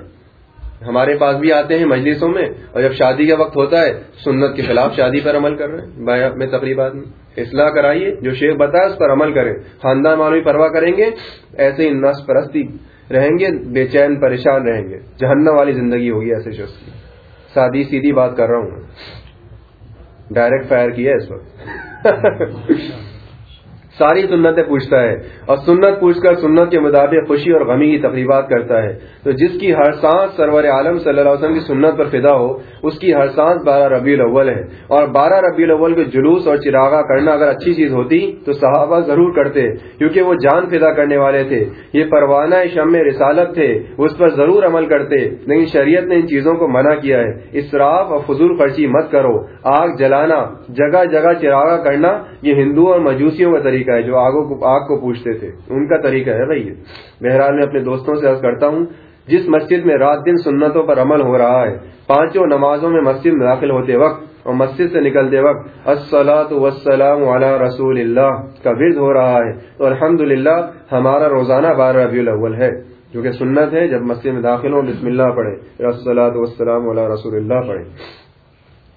ہمارے پاس بھی آتے ہیں مجلسوں میں اور جب شادی کا وقت ہوتا ہے، سنت کے خلاف شادی پر عمل کر رہے ہیں۔ میں تقریبات میں اصلاح کرائیے، جو شیخ بتایا اس پر عمل کریں۔ خاندان والوں کی پرواہ کریں گے، ایسے ہی نس پرستی رہیں گے، بے چین پریشان رہیں گے۔ جہنم والی زندگی ہوگی ایسے شخص کی۔ سادی سیدھی بات کر رہا ہوں ڈائریکٹ فائر کیا اس وقت۔ ساری سنتیں پوچھتا ہے اور سنت پوچھ کر سنت کے مطابق خوشی اور غمی کی تقریبات کرتا ہے۔ تو جس کی ہر سانس سرور عالم صلی اللہ علیہ وسلم کی سنت پر فدا ہو، اس کی ہر سانس بارہ ربیع الاول ہے۔ اور بارہ ربیع الاول کے جلوس اور چراغا کرنا اگر اچھی چیز ہوتی تو صحابہ ضرور کرتے، کیونکہ وہ جان فدا کرنے والے تھے۔ یہ پروانہ شم رسالت تھے، اس پر ضرور عمل کرتے، لیکن شریعت نے ان چیزوں کو منع کیا ہے۔ اسراف اور فضول خرچی مت کرو، آگ جلانا، جگہ جگہ چراغا کرنا، یہ ہندو اور مجوسیوں کا طریقہ ہے جو آگوں کو آگ کو پوچھتے تھے۔ ان کا طریقہ ہے بھائی بہرحال میں اپنے دوستوں سے عرض کرتا ہوں، جس مسجد میں رات دن سنتوں پر عمل ہو رہا ہے، پانچوں نمازوں میں مسجد میں داخل ہوتے وقت اور مسجد سے نکلتے وقت السلاۃ وسلام علی رسول اللہ کا ورد ہو رہا ہے۔ تو الحمد ہمارا روزانہ بارہ ربیع الاول ہے۔ کیونکہ سنت ہے، جب مسجد میں داخل ہو بسم اللہ پڑھے السلاۃ وسلام علی رسول اللہ پڑھے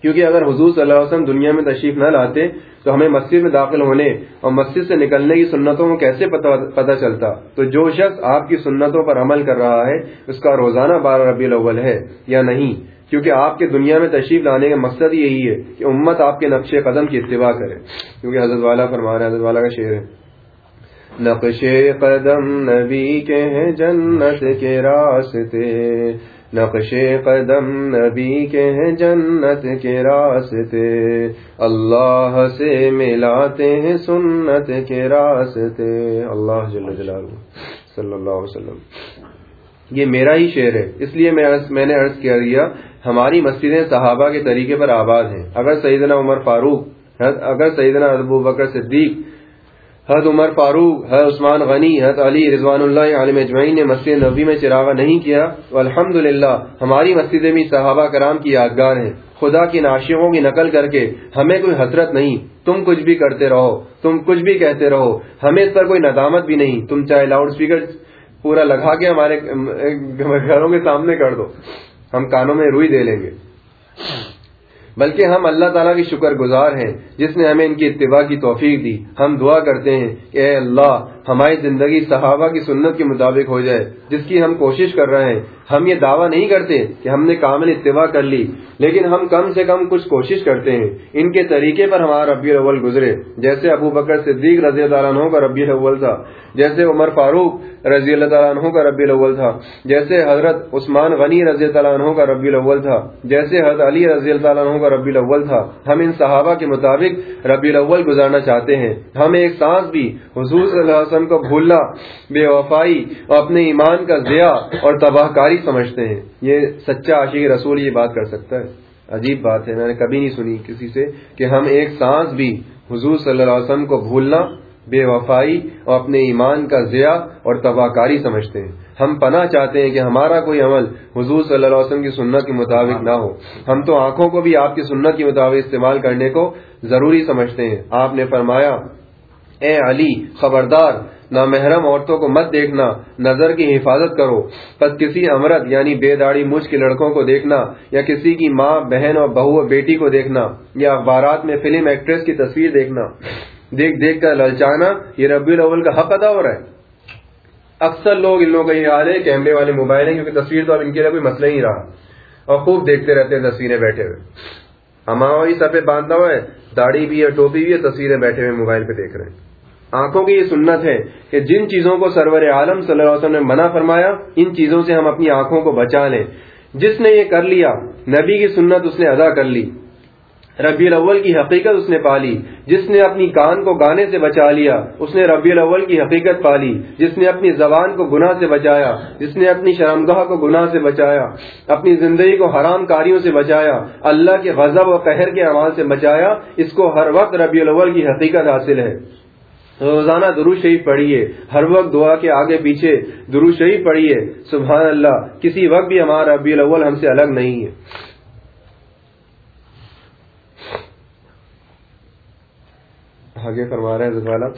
کیونکہ اگر حضور صلی اللہ علیہ وسلم دنیا میں تشریف نہ لاتے تو ہمیں مسجد میں داخل ہونے اور مسجد سے نکلنے کی سنتوں کو کیسے پتہ چلتا؟ تو جو شخص آپ کی سنتوں پر عمل کر رہا ہے، اس کا روزانہ بارہ ربیع الاول ہے یا نہیں؟ کیونکہ آپ کے دنیا میں تشریف لانے کا مقصد یہی ہے کہ امت آپ کے نقش قدم کی اتباع کرے۔ کیونکہ حضرت والا فرما رہے حضرت والا کا شعر ہے۔ نقش قدم نبی کے ہیں جنت کے راستے۔ نقش قدم نبی کے ہیں جنت کے راستے۔ اللہ سے ملاتے ہیں سنت کے راستے۔ اللہ جل جلالہ صلی اللہ علیہ وسلم۔ یہ میرا ہی شعر ہے۔ اس لیے میں نے عرض کیا دیا، ہماری مسجدیں صحابہ کے طریقے پر آباد ہیں۔ اگر سیدنا عمر فاروق اگر سیدنا ابو بکر صدیق حد عمر فاروق، حد عثمان غنی، حد علی رضوان اللہ عالم اجمعین نے مسجد نبی میں چراغا نہیں کیا۔ الحمد ہماری مسجدیں بھی صحابہ کرام کی یادگار ہیں۔ خدا کی ناشیوں کی نقل کر کے ہمیں کوئی حسرت نہیں۔ تم کچھ بھی کرتے رہو، تم کچھ بھی کہتے رہو۔ ہمیں اس پر کوئی ندامت بھی نہیں۔ تم چاہے لاؤڈ اسپیکر پورا لگا کے ہمارے گھروں کے سامنے کر دو۔ ہم کانوں میں روئی دے لیں گے۔ بلکہ ہم اللہ تعالیٰ کی شکر گزار ہیں، جس نے ہمیں ان کی اتباع کی توفیق دی۔ ہم دعا کرتے ہیں کہ اے اللہ ہماری زندگی صحابہ کی سنت کے مطابق ہو جائے، جس کی ہم کوشش کر رہے ہیں۔ ہم یہ دعویٰ نہیں کرتے کہ ہم نے کامل اتباع کر لی، لیکن ہم کم سے کم کچھ کوشش کرتے ہیں۔ ان کے طریقے پر ہمارا ربی الاول گزرے۔ جیسے ابو بکر صدیق رضی اللہ عنہ کا ربی الاول تھا، جیسے عمر فاروق رضی اللہ تعالیٰ عنہ کا ربی الاول تھا، جیسے حضرت عثمان غنی رضی اللہ عنہ کا ربی الاول تھا، جیسے حضرت علی رضی اللہ تعالیٰ عنہ کا ربی الاول تھا۔ ہم ان صحابہ کے مطابق ربی الاول گزارنا چاہتے ہیں۔ ہم ایک سانس بھی حضور صلی اللہ علیہ وسلم کو بھولنا بے وفائی اور اپنے ایمان کا ضیاع اور تباہ کاری سمجھتے ہیں۔ یہ سچا عاشق رسول یہ بات کر سکتا ہے۔ عجیب بات ہے، میں نے کبھی نہیں سنی کسی سے کہ ہم ایک سانس بھی حضور صلی اللہ علیہ وسلم کو بھولنا بے وفائی اور اپنے ایمان کا ضیاع اور تباہ کاری سمجھتے ہیں۔ ہم پناہ چاہتے ہیں کہ ہمارا کوئی عمل حضور صلی اللہ علیہ وسلم کی سنت کے مطابق نہ ہو۔ ہم تو آنکھوں کو بھی آپ کی سنت کے مطابق استعمال کرنے کو ضروری سمجھتے ہیں۔ آپ نے فرمایا اے علی، خبردار نہ محرم عورتوں کو مت دیکھنا، نظر کی حفاظت کرو۔ بس کسی امرت یعنی بے داڑھی مجھ کے لڑکوں کو دیکھنا، یا کسی کی ماں، بہن اور بہو اور بیٹی کو دیکھنا، یا اخبارات میں فلم ایکٹریس کی تصویر دیکھنا۔ دیکھ دیکھ کر للچانا، یہ ربی الاول کا حق ادا ہو رہا ہے۔ اکثر لوگ ان لوگوں کا یہ حال ہے، کیمرے والے موبائل ہیں، کیونکہ تصویر تو اب ان کے لیے کوئی مسئلہ ہی رہا۔ اور خوب دیکھتے رہتے ہیں تصویریں بیٹھے ہوئے۔ ہمارا سر پہ باندھا ہوا ہے، داڑھی بھی ہے، ٹوپی بھی ہے، تصویریں بیٹھے ہوئے موبائل پہ دیکھ رہے ہیں۔ آنکھوں کی یہ سنت ہے کہ جن چیزوں کو سرور عالم صلی اللہ علیہ وسلم نے منع فرمایا، ان چیزوں سے ہم اپنی آنکھوں کو بچا لیں۔ جس نے یہ کر لیا، نبی کی سنت اس نے ادا کر لی۔ ربی الاول کی حقیقت اس نے پالی جس نے اپنی کان کو گانے سے بچا لیا، اس نے ربی الاول کی حقیقت پالی جس نے اپنی زبان کو گناہ سے بچایا، جس نے اپنی شرمگاہ کو گناہ سے بچایا، اپنی زندگی کو حرام کاریوں سے بچایا، اللہ کے غضب و قہر کے عمال سے بچایا، اس کو ہر وقت ربی الاول کی حقیقت حاصل ہے۔ روزانہ درو شریف پڑھیے، ہر وقت دعا کے آگے پیچھے درو شریف پڑھیے۔ سبحان اللہ، کسی وقت بھی ہمارا ربی الاول ہم سے الگ نہیں ہے۔ آگے فرما رہے ہیں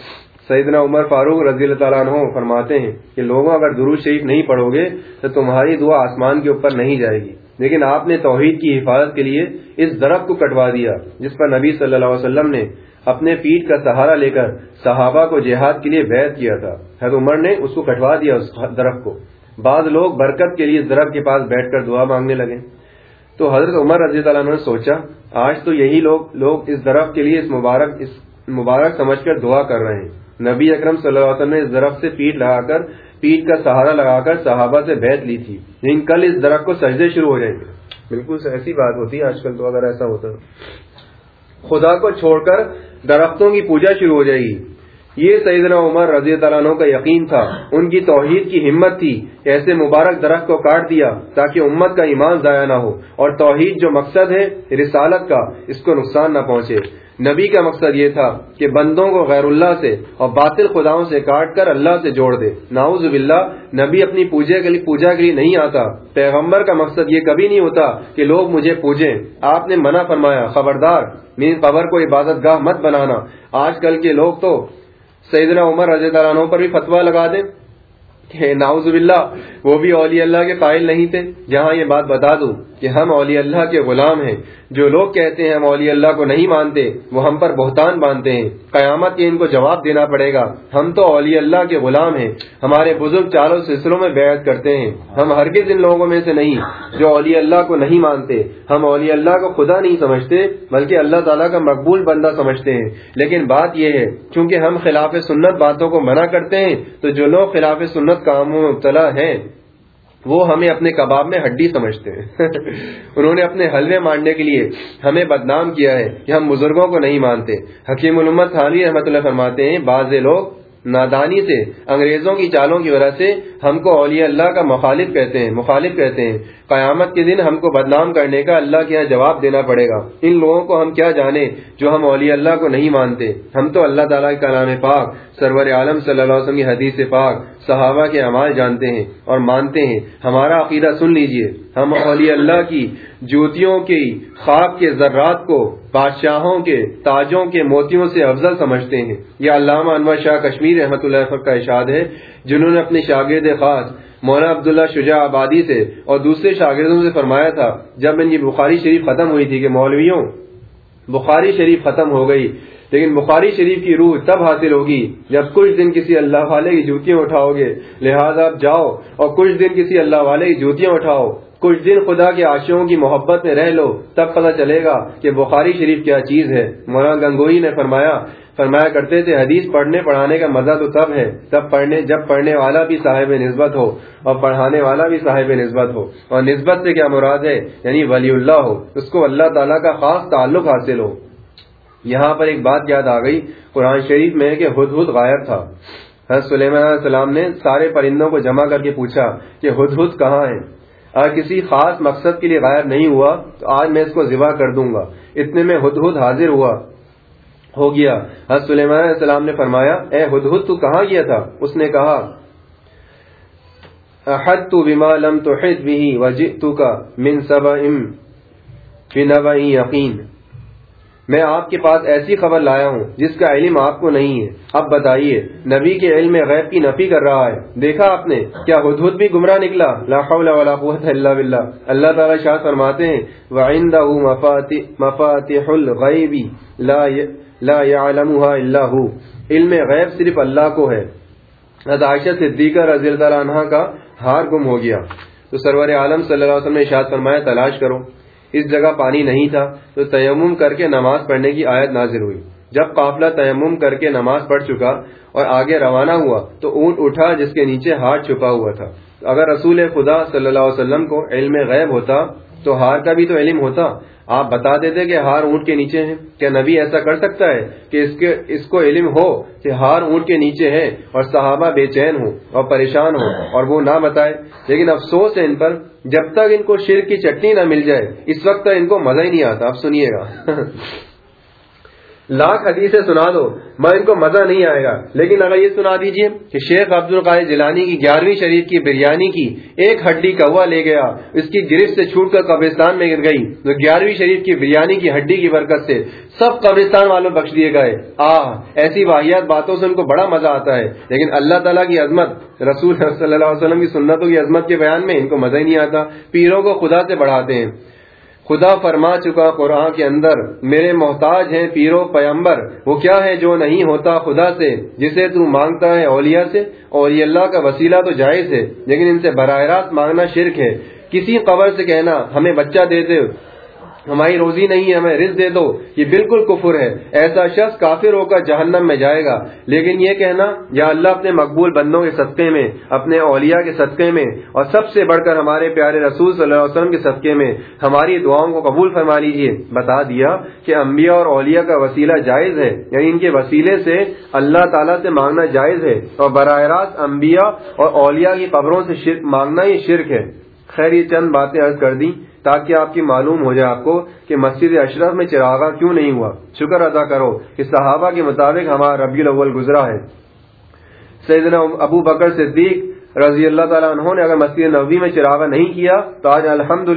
سیدنا عمر فاروق رضی اللہ تعالیٰ عنہ فرماتے ہیں کہ لوگوں اگر درو شریف نہیں پڑھو گے تو تمہاری دعا آسمان کے اوپر نہیں جائے گی۔ لیکن آپ نے توحید کی حفاظت کے لیے اس درخت کو کٹوا دیا، جس پر نبی صلی اللہ علیہ وسلم نے اپنے پیٹ کا سہارا لے کر صحابہ کو جہاد کے لیے بیعت کیا تھا۔ حضرت عمر نے اس کو کٹوا دیا اس درخت کو۔ بعض لوگ برکت کے لیے اس درخت کے پاس بیٹھ کر دعا مانگنے لگے۔ تو حضرت عمر رضی اللہ عنہ نے سوچا، آج تو یہی لوگ لوگ اس درخت کے لیے اس مبارک اس مبارک سمجھ کر دعا کر رہے ہیں۔ نبی اکرم صلی اللہ علیہ وسلم نے اس درخت سے پیٹ لگا کر پیٹ کا سہارا لگا کر صحابہ سے بیت لی تھی۔ لیکن کل اس درخت کو سجدے شروع ہو جائیں گے۔ بالکل ایسی بات ہوتی ہے، آج کل تو اگر ایسا ہوتا۔ خدا کو چھوڑ کر درختوں کی پوجا شروع ہو جائے گی۔ یہ سیدنا عمر رضی اللہ عنہ کا یقین تھا۔ ان کی توحید کی ہمت تھی۔ ایسے مبارک درخت کو کاٹ دیا تاکہ امت کا ایمان ضائع نہ ہو اور توحید جو مقصد ہے رسالت کا، اس کو نقصان نہ پہنچے۔ نبی کا مقصد یہ تھا کہ بندوں کو غیر اللہ سے اور باطل خداؤں سے کاٹ کر اللہ سے جوڑ دے۔ ناؤز باللہ، نبی اپنی پوجا کے لیے پوجا کے لیے نہیں آتا۔ پیغمبر کا مقصد یہ کبھی نہیں ہوتا کہ لوگ مجھے پوجیں۔ آپ نے منع فرمایا، خبردار۔ مین قبر کو عبادت گاہ مت بنانا۔ آج کل کے لوگ تو سیدنا عمر رضی اللہ عنہ پر بھی فتوا لگا دیں۔ کہ ناؤز باللہ، وہ بھی اولیاء اللہ کے قائل نہیں تھے۔ جہاں یہ بات بتا دوں۔ کہ ہم اولیاء اللہ کے غلام ہیں۔ جو لوگ کہتے ہیں ہم اولیاء اللہ کو نہیں مانتے، وہ ہم پر بہتان باندھتے ہیں۔ قیامت کے ان کو جواب دینا پڑے گا۔ ہم تو اولیاء اللہ کے غلام ہیں۔ ہمارے بزرگ چاروں سلسلوں میں بیعت کرتے ہیں۔ ہم ہرگز ان لوگوں میں سے نہیں، جو اولیاء اللہ کو نہیں مانتے۔ ہم اولیاء اللہ کو خدا نہیں سمجھتے، بلکہ اللہ تعالیٰ کا مقبول بندہ سمجھتے ہیں۔ لیکن بات یہ ہے، چونکہ ہم خلاف سنت باتوں کو منع کرتے ہیں، تو جو لوگ خلاف سنت کاموں میں مبتلا ہیں وہ ہمیں اپنے کباب میں ہڈی سمجھتے ہیں۔ انہوں نے اپنے حلوے ماننے کے لیے ہمیں بدنام کیا ہے کہ ہم بزرگوں کو نہیں مانتے۔ حکیم علمت خانوی رحمۃ اللہ فرماتے ہیں، بعض لوگ نادانی سے، انگریزوں کی چالوں کی وجہ سے ہم کو اولیاء اللہ کا مخالف کہتے ہیں، مخالف کہتے ہیں۔ قیامت کے دن ہم کو بدنام کرنے کا اللہ کے یہاں جواب دینا پڑے گا۔ ان لوگوں کو ہم کیا جانے جو ہم اولیاء اللہ کو نہیں مانتے؟ ہم تو اللہ تعالیٰ کا نام پاک سرور عالم صلی اللہ علیہ وسلم کی حدیث پاک صحابہ کے اعمال جانتے ہیں اور مانتے ہیں۔ ہمارا عقیدہ سن لیجیے۔ ہم اولیاء اللہ کی جوتیوں کی خواب کے ذرات کو، بادشاہوں کے، تاجوں کے موتیوں سے افضل سمجھتے ہیں۔ یہ علامہ انور شاہ کشمیر رحمۃ اللہ کا اشاد ہے، جنہوں نے اپنے شاگرد خاص مولانا عبداللہ شجاع آبادی سے اور دوسرے شاگردوں سے فرمایا تھا، جب ان کی بخاری شریف ختم ہوئی تھی کہ مولویوں، بخاری شریف ختم ہو گئی۔ لیکن بخاری شریف کی روح تب حاصل ہوگی جب کچھ دن کسی اللہ والے کی جوتیاں اٹھاؤ گے لہذا آپ جاؤ اور کچھ دن کسی اللہ والے کی جوتیاں اٹھاؤ۔ کچھ دن خدا کے عاشقوں کی محبت میں رہ لو، تب پتہ چلے گا کہ بخاری شریف کیا چیز ہے۔ مولانا گنگوئی نے فرمایا فرمایا کرتے تھے، حدیث پڑھنے پڑھانے کا مزہ تو تب ہے، تب پڑھنے، جب پڑھنے والا بھی صاحب نسبت ہو اور پڑھانے والا بھی صاحب نسبت ہو۔ اور نسبت سے کیا مراد ہے؟ یعنی ولی اللہ ہو، اس کو اللہ تعالیٰ کا خاص تعلق حاصل ہو۔ یہاں پر ایک بات یاد آ گئی، قرآن شریف میں کہ ہد ہد غائب تھا۔ حضرت سلیمان علیہ السلام نے سارے پرندوں کو جمع کر کے پوچھا کہ ہد ہد کہاں ہے؟ اگر کسی خاص مقصد کے لیے غائب نہیں ہوا، تو آج میں اس کو ذبح کر دوں گا۔ اتنے میں ہد ہد حاضر ہوا۔ ہو گیا۔ حضرت سلیمان علیہ السلام نے فرمایا، اے ہد ہد تو کہاں گیا تھا؟ اس نے کہا احد تو بما لم تحد به وجئتك من سبع بنبع یقین میں آپ کے پاس ایسی خبر لایا ہوں جس کا علم آپ کو نہیں ہے۔ اب بتائیے، نبی کے علم غیب کی نفی کر رہا ہے۔ دیکھا آپ نے، کیا حدود بھی گمراہ نکلا؟ لا حول ولا قوت الا باللہ۔ اللہ تعالی شاہ فرماتے ہیں، وعنده مفاتيح الغیب لا لا يعلمها الا هو۔ علم غیب صرف اللہ کو ہے۔ عائشہ صدیقہ رضی اللہ عنہا کا ہار گم ہو گیا۔ تو سرور عالم صلی اللہ علیہ وسلم نے ارشاد فرمایا، تلاش کرو۔ اس جگہ پانی نہیں تھا، تو تیمم کر کے نماز پڑھنے کی آیت نازل ہوئی۔ جب قافلہ تیمم کر کے نماز پڑھ چکا اور آگے روانہ ہوا، تو اونٹ اٹھا جس کے نیچے ہاتھ چھپا ہوا تھا۔ اگر رسول خدا صلی اللہ علیہ وسلم کو علم غیب ہوتا تو ہار کا بھی تو علم ہوتا۔ آپ بتا دیتے کہ ہار اونٹ کے نیچے ہے کیا نبی ایسا کر سکتا ہے کہ اس کے اس کو علم ہو کہ ہار اونٹ کے نیچے ہے اور صحابہ بے چین ہوں اور پریشان ہوں اور وہ نہ بتائے؟ لیکن افسوس ہے ان پر۔ جب تک ان کو شیر کی چٹنی نہ مل جائے، اس وقت ان کو مزہ ہی نہیں آتا۔ آپ سنیے گا۔ لاکھ حدیثیں سنا دو میں ان کو مزہ نہیں آئے گا۔ لیکن اگر یہ سنا دیجیے کہ شیخ عبد القاعد جیلانی کی گیارہویں شریف کی بریانی کی ایک ہڈی کوا لے گیا، اس کی گرفت سے چھوٹ کر قبرستان میں گر گئی، تو گیارہویں شریف کی بریانی کی ہڈی کی برکت سے سب قبرستان والوں بخش دیے گئے۔ آہ، ایسی واحد باتوں سے ان کو بڑا مزہ آتا ہے۔ لیکن اللہ تعالیٰ کی عظمت، رسول صلی اللہ علیہ وسلم کی سنتوں کی عظمت کے بیان میں ان کو مزہ ہی نہیں آتا۔ پیروں کو خدا سے بڑھاتے ہیں۔ خدا فرما چکا قرآن کے اندر، میرے محتاج ہیں پیرو پیمبر وہ کیا ہے جو نہیں ہوتا خدا سے، جسے تو مانگتا ہے اولیاء سے، اور یہ اللہ کا وسیلہ تو جائز ہے، لیکن ان سے براہ راست مانگنا شرک ہے۔ کسی قبر سے کہنا، ہمیں بچہ دے دے۔ ہماری روزی نہیں ہے، ہمیں رزق دے دو۔ یہ بالکل کفر ہے۔ ایسا شخص کافر ہو کر جہنم میں جائے گا۔ لیکن یہ کہنا، یا اللہ اپنے مقبول بندوں کے صدقے میں، اپنے اولیاء کے صدقے میں، اور سب سے بڑھ کر ہمارے پیارے رسول صلی اللہ علیہ وسلم کے صدقے میں ہماری دعاؤں کو قبول فرما لیجیے بتا دیا کہ انبیاء اور اولیاء کا وسیلہ جائز ہے۔ یعنی ان کے وسیلے سے اللہ تعالیٰ سے مانگنا جائز ہے۔ اور براہ راست انبیاء اور اولیاء کی قبروں سے مانگنا ہی شرک ہے۔ خیر، یہ چند باتیں عرض کر دیں۔ تاکہ آپ کی معلوم ہو جائے آپ کو کہ مسجد اشرف میں چراغا کیوں نہیں ہوا؟ شکر ادا کرو کہ صحابہ کے مطابق ہمارا ربی الاول گزرا ہے۔ سیدنا ابو بکر صدیق رضی اللہ تعالیٰ انہوں نے اگر مسجد نبوی میں چراغا نہیں کیا تو آج الحمد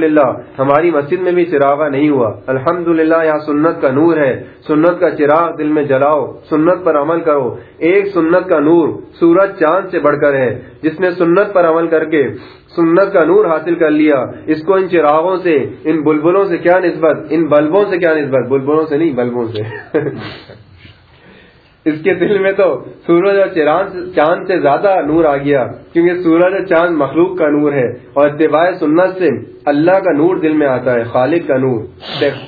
ہماری مسجد میں بھی چراغا نہیں ہوا۔ الحمد یہاں سنت کا نور ہے۔ سنت کا چراغ دل میں جلاؤ، سنت پر عمل کرو۔ ایک سنت کا نور سورج چاند سے بڑھ کر ہے۔ جس نے سنت پر عمل کر کے سنت کا نور حاصل کر لیا، اس کو ان چراغوں سے، ان بلبلوں سے کیا نسبت؟ ان بلبوں سے کیا نسبت؟ بلبلوں سے نہیں، بلبوں سے۔ اس کے دل میں تو سورج اور چاند سے زیادہ نور آ گیا، کیونکہ سورج اور چاند مخلوق کا نور ہے اور اتباع سنت سے اللہ کا نور دل میں آتا ہے، خالق کا نور۔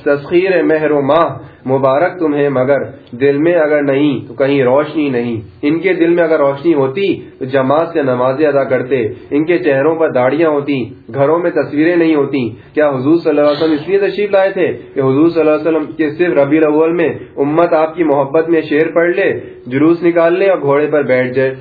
تسخیر مہر و ماہ مبارک تمہیں مگر دل میں اگر نہیں تو کہیں روشنی نہیں۔ ان کے دل میں اگر روشنی ہوتی تو جماعت سے نمازیں ادا کرتے۔ ان کے چہروں پر داڑیاں ہوتی، گھروں میں تصویریں نہیں ہوتی۔ کیا حضور صلی اللہ علیہ وسلم اس لیے تشریف لائے تھے کہ حضور صلی اللہ علیہ وسلم کے صرف ربی الاول میں امت آپ کی محبت میں شیر پڑھ لے، جلوس نکال لے اور گھوڑے پر بیٹھ جائے۔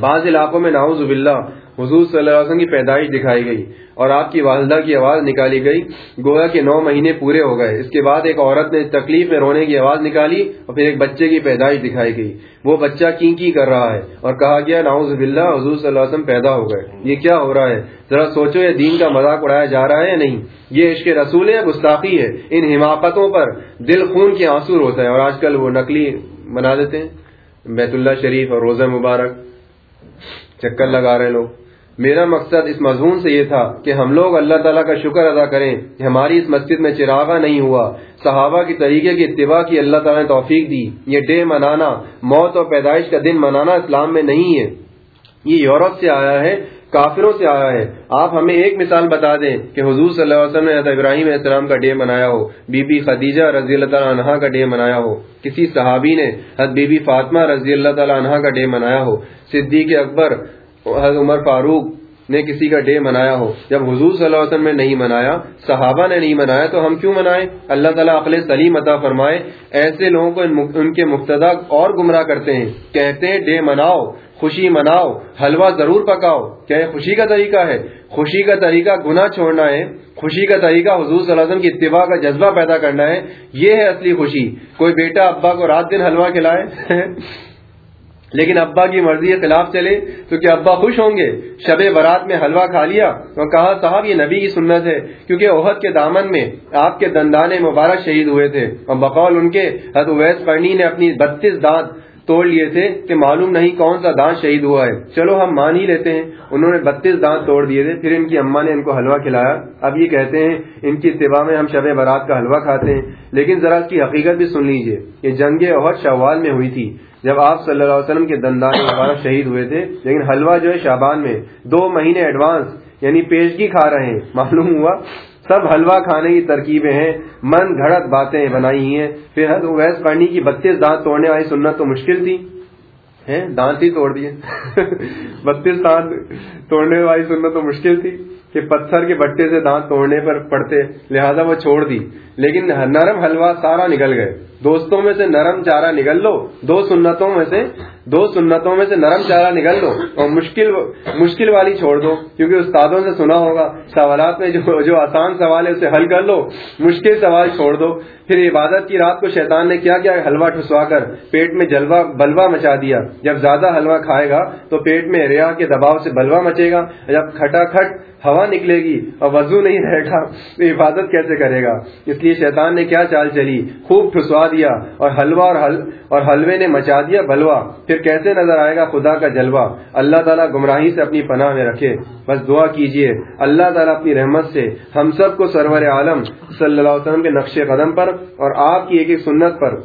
بعض علاقوں میں ناؤز باللہ حضور صلی اللہ علیہ وسلم کی پیدائش دکھائی گئی اور آپ کی والدہ کی آواز نکالی گئی۔ گویا کے نو مہینے پورے ہو گئے۔ اس کے بعد ایک عورت نے تکلیف میں رونے کی آواز نکالی اور پھر ایک بچے کی پیدائش دکھائی گئی۔ وہ بچہ کی کی کر رہا ہے اور کہا گیا ناؤز باللہ، حضور صلی اللہ علیہ وسلم پیدا ہو گئے۔ یہ کیا ہو رہا ہے؟ ذرا سوچو، یہ دین کا مذاق اڑایا جا رہا ہے یا نہیں؟ یہ عشق رسول ہے گستاخی ہے؟ ان حماقتوں پر دل خون کے آنسو ہوتا ہے اور آج کل وہ نقلی بنا دیتے ہیں۔ بیت اللہ شریف اور روزہ مبارک، چکر لگا رہے لوگ۔ میرا مقصد اس مضمون سے یہ تھا کہ ہم لوگ اللہ تعالیٰ کا شکر ادا کریں کہ ہماری اس مسجد میں چراغا نہیں ہوا، صحابہ کی طریقے کی اتباع کی اللہ تعالیٰ نے توفیق دی۔ یہ ڈے منانا، موت اور پیدائش کا دن منانا اسلام میں نہیں ہے۔ یہ یورپ سے آیا ہے، کافروں سے آیا ہے۔ آپ ہمیں ایک مثال بتا دیں کہ حضور صلی اللہ علیہ وسلم نے ابراہیم علیہ السلام کا ڈے منایا ہو، بی بی خدیجہ رضی اللہ تعالیٰ عنہ کا ڈے منایا ہو۔ کسی صحابی نے حضرت بی بی فاطمہ رضی اللہ تعالیٰ عنہ کا ڈے منایا ہو۔ صدیق اکبر حضرت عمر فاروق نے کسی کا ڈے منایا ہو۔ جب حضور صلی اللہ علیہ وسلم نے نہیں منایا، صحابہ نے نہیں منایا، تو ہم کیوں منائے اللہ تعالیٰ عقل سلیم عطا فرمائے۔ ایسے لوگوں کو ان کے مقتدا اور گمراہ کرتے ہیں۔ کہتے ہیں، ڈے مناؤ، خوشی مناؤ، حلوہ ضرور پکاؤ۔ کیا یہ خوشی کا طریقہ ہے؟ خوشی کا طریقہ گناہ چھوڑنا ہے۔ خوشی کا طریقہ حضور صلی اللہ علیہ وسلم کی اتباع کا جذبہ پیدا کرنا ہے۔ یہ ہے اصلی خوشی۔ کوئی بیٹا ابا کو رات دن حلوہ کھلائے؟ لیکن ابا کی مرضی کے خلاف چلے تو کیا ابا خوش ہوں گے؟ شب برات میں حلوہ کھا لیا اور کہا، صاحب، یہ نبی کی سنت ہے، کیونکہ عہد کے دامن میں آپ کے دندان مبارک شہید ہوئے تھے۔ اور بقول ان کے حد اویس پرنی نے اپنی بتیس دانت توڑ لیے تھے کہ معلوم نہیں کون سا دانت شہید ہوا ہے۔ چلو، ہم مان ہی لیتے ہیں۔ انہوں نے بتیس دانت توڑ دیے تھے، پھر ان کی اما نے ان کو حلوہ کھلایا۔ اب یہ کہتے ہیں، ان کی اتباع میں ہم شب برات کا حلوہ کھاتے ہیں، لیکن ذرا اس کی حقیقت بھی سن لیجیے یہ جنگ عہد شوال میں ہوئی تھی۔ جب آپ صلی اللہ علیہ وسلم کے دندان مبارک شہید ہوئے تھے، لیکن حلوہ جو ہے شابان میں دو مہینے ایڈوانس یعنی پیشگی کھا رہے ہیں، معلوم ہوا۔ سب حلوہ کھانے کی ترکیبیں ہیں، من گھڑت باتیں بنائی ہیں۔ پھر حد اویس پڑھنی کی بتیس دانت توڑنے والی سنت تو مشکل تھی۔ دانت ہی توڑ دیے۔ بتیس دانت توڑنے والی سنت تو مشکل تھی۔ کہ پتھر کے بٹے سے دانت توڑنے پر پڑتے، لہذا وہ چھوڑ دی۔ لیکن نرم حلوہ سارا نکل گئے۔ دوستوں میں سے نرم چارہ نکل لو، دو سنتوں میں سے، دو سنتوں میں سے نرم چارہ نکل لو اور مشکل مشکل والی چھوڑ دو۔ کیونکہ استادوں سے سنا ہوگا، سوالات میں جو جو آسان سوال ہے اسے حل کر لو۔ مشکل سوال چھوڑ دو۔ پھر عبادت کی رات کو شیطان نے کیا کیا؟ حلوہ ٹھسوا کر پیٹ میں جلوا بلوا مچا دیا۔ جب زیادہ حلوہ کھائے گا تو پیٹ میں ریا کے دباؤ سے بلوا مچے گا۔ جب کھٹا کھٹ ہوا نکلے گی اور وضو نہیں رہے گا، تو عبادت کیسے کرے گا؟ اس لیے شیطان نے کیا چال چلی؟ خوب ٹھسوا دیا اور حلوہ اور حل، اور حلوے نے مچا دیا بلوا پھر کیسے نظر آئے گا خدا کا جلوہ؟ اللہ تعالیٰ گمراہی سے اپنی پناہ میں رکھے۔ بس دعا کیجیے، اللہ تعالیٰ اپنی رحمت سے ہم سب کو سرور عالم صلی اللہ علیہ وسلم کے نقش قدم پر اور آپ کی ایک ایک سنت پر۔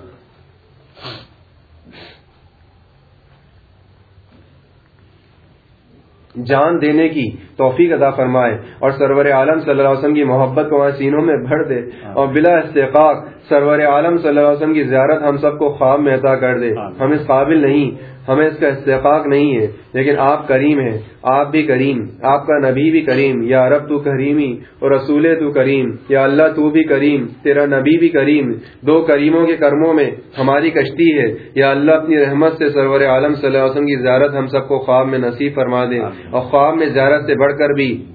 جان دینے کی توفیق ادا فرمائے اور سرور عالم صلی اللہ علیہ وسلم کی محبت کو سینوں میں بھر دے اور بلا استحقاق سرور عالم صلی اللہ علیہ وسلم کی زیارت ہم سب کو خواب میں عطا کر دے۔ ہم اس قابل نہیں۔ ہمیں اس کا استحقاق نہیں ہے، لیکن آپ کریم ہیں، آپ بھی کریم، آپ کا نبی بھی کریم، یا رب تو کریمی اور رسول تو کریم، یا اللہ تو بھی کریم، تیرا نبی بھی کریم۔ دو کریموں کے کرموں میں ہماری کشتی ہے۔ یا اللہ اپنی رحمت سے سرور عالم صلی اللہ علیہ وسلم کی زیارت ہم سب کو خواب میں نصیب فرما دے اور خواب میں زیارت سے بڑھ کر بھی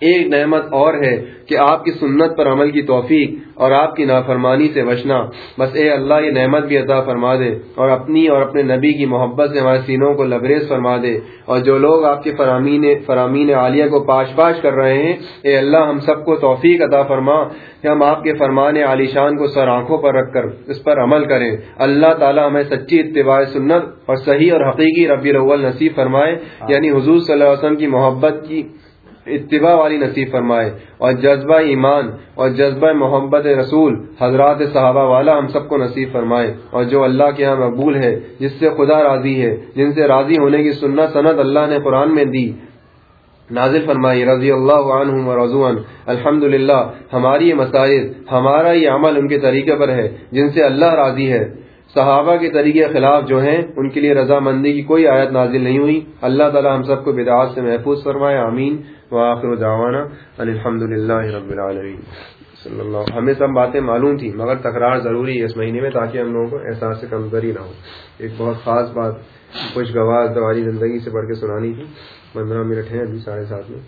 ایک نعمت اور ہے کہ آپ کی سنت پر عمل کی توفیق اور آپ کی نافرمانی سے بچنا۔ بس اے اللہ یہ نعمت بھی عطا فرما دے اور اپنی اور اپنے نبی کی محبت سے ہمارے سینوں کو لبریز فرما دے۔ اور جو لوگ آپ کے فرامین فرامین عالیہ کو پاش پاش کر رہے ہیں اے اللہ ہم سب کو توفیق عطا فرما کہ ہم آپ کے فرمان عالی شان کو سر آنکھوں پر رکھ کر اس پر عمل کریں۔ اللہ تعالی ہمیں سچی اتباع سنت اور صحیح اور حقیقی ربی الاول نصیب فرمائے یعنی حضور صلی اللہ علیہ وسلم کی محبت کی اتباع والی نصیب فرمائے اور جذبہ ایمان اور جذبہ محبت رسول حضرات صحابہ والا ہم سب کو نصیب فرمائے اور جو اللہ کے ہاں مقبول ہے، جس سے خدا راضی ہے، جن سے راضی ہونے کی سننا سند اللہ نے قرآن میں دی۔ نازل فرمائی، رضی اللہ عنہ رضوان الحمد للہ ہماری یہ مسائل ہمارا یہ عمل ان کے طریقے پر ہے، جن سے اللہ راضی ہے۔ صحابہ کے طریقے خلاف جو ہیں، ان کے لیے رضامندی کی کوئی آیت نازل نہیں ہوئی۔ اللہ تعالی ہم سب کو بدعات سے محفوظ فرمائے، آمین۔ وآخر دعوانا الحمد للہ رب العالمین۔ صلی اللہ ہمیں سب باتیں معلوم تھیں، مگر تکرار ضروری ہے اس مہینے میں تاکہ ہم لوگوں کو احساس سے کمزوری نہ ہو۔ ایک بہت خاص بات، خوشگوار دواری زندگی سے پڑھ کے سنانی تھی۔ پندرہ منٹ ہیں ابھی ساڑھے سات میں۔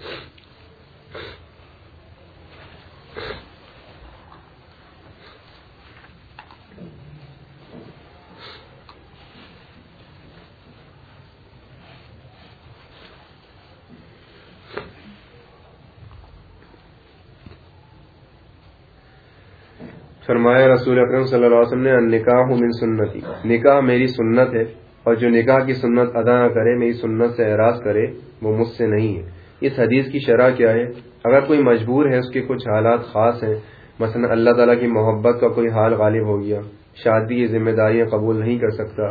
فرمایا رسول اکرم صلی اللہ علیہ وسلم نے نکاح من سنتی۔ نکاح میری سنت ہے، اور جو نکاح کی سنت ادا نہ کرے، میری سنت سے اعراض کرے، وہ مجھ سے نہیں ہے۔ اس حدیث کی شرح کیا ہے؟ اگر کوئی مجبور ہے، اس کے کچھ حالات خاص ہیں۔ مثلا اللہ تعالیٰ کی محبت کا کوئی حال غالب ہو گیا۔ شادی کی ذمہ داریاں قبول نہیں کر سکتا۔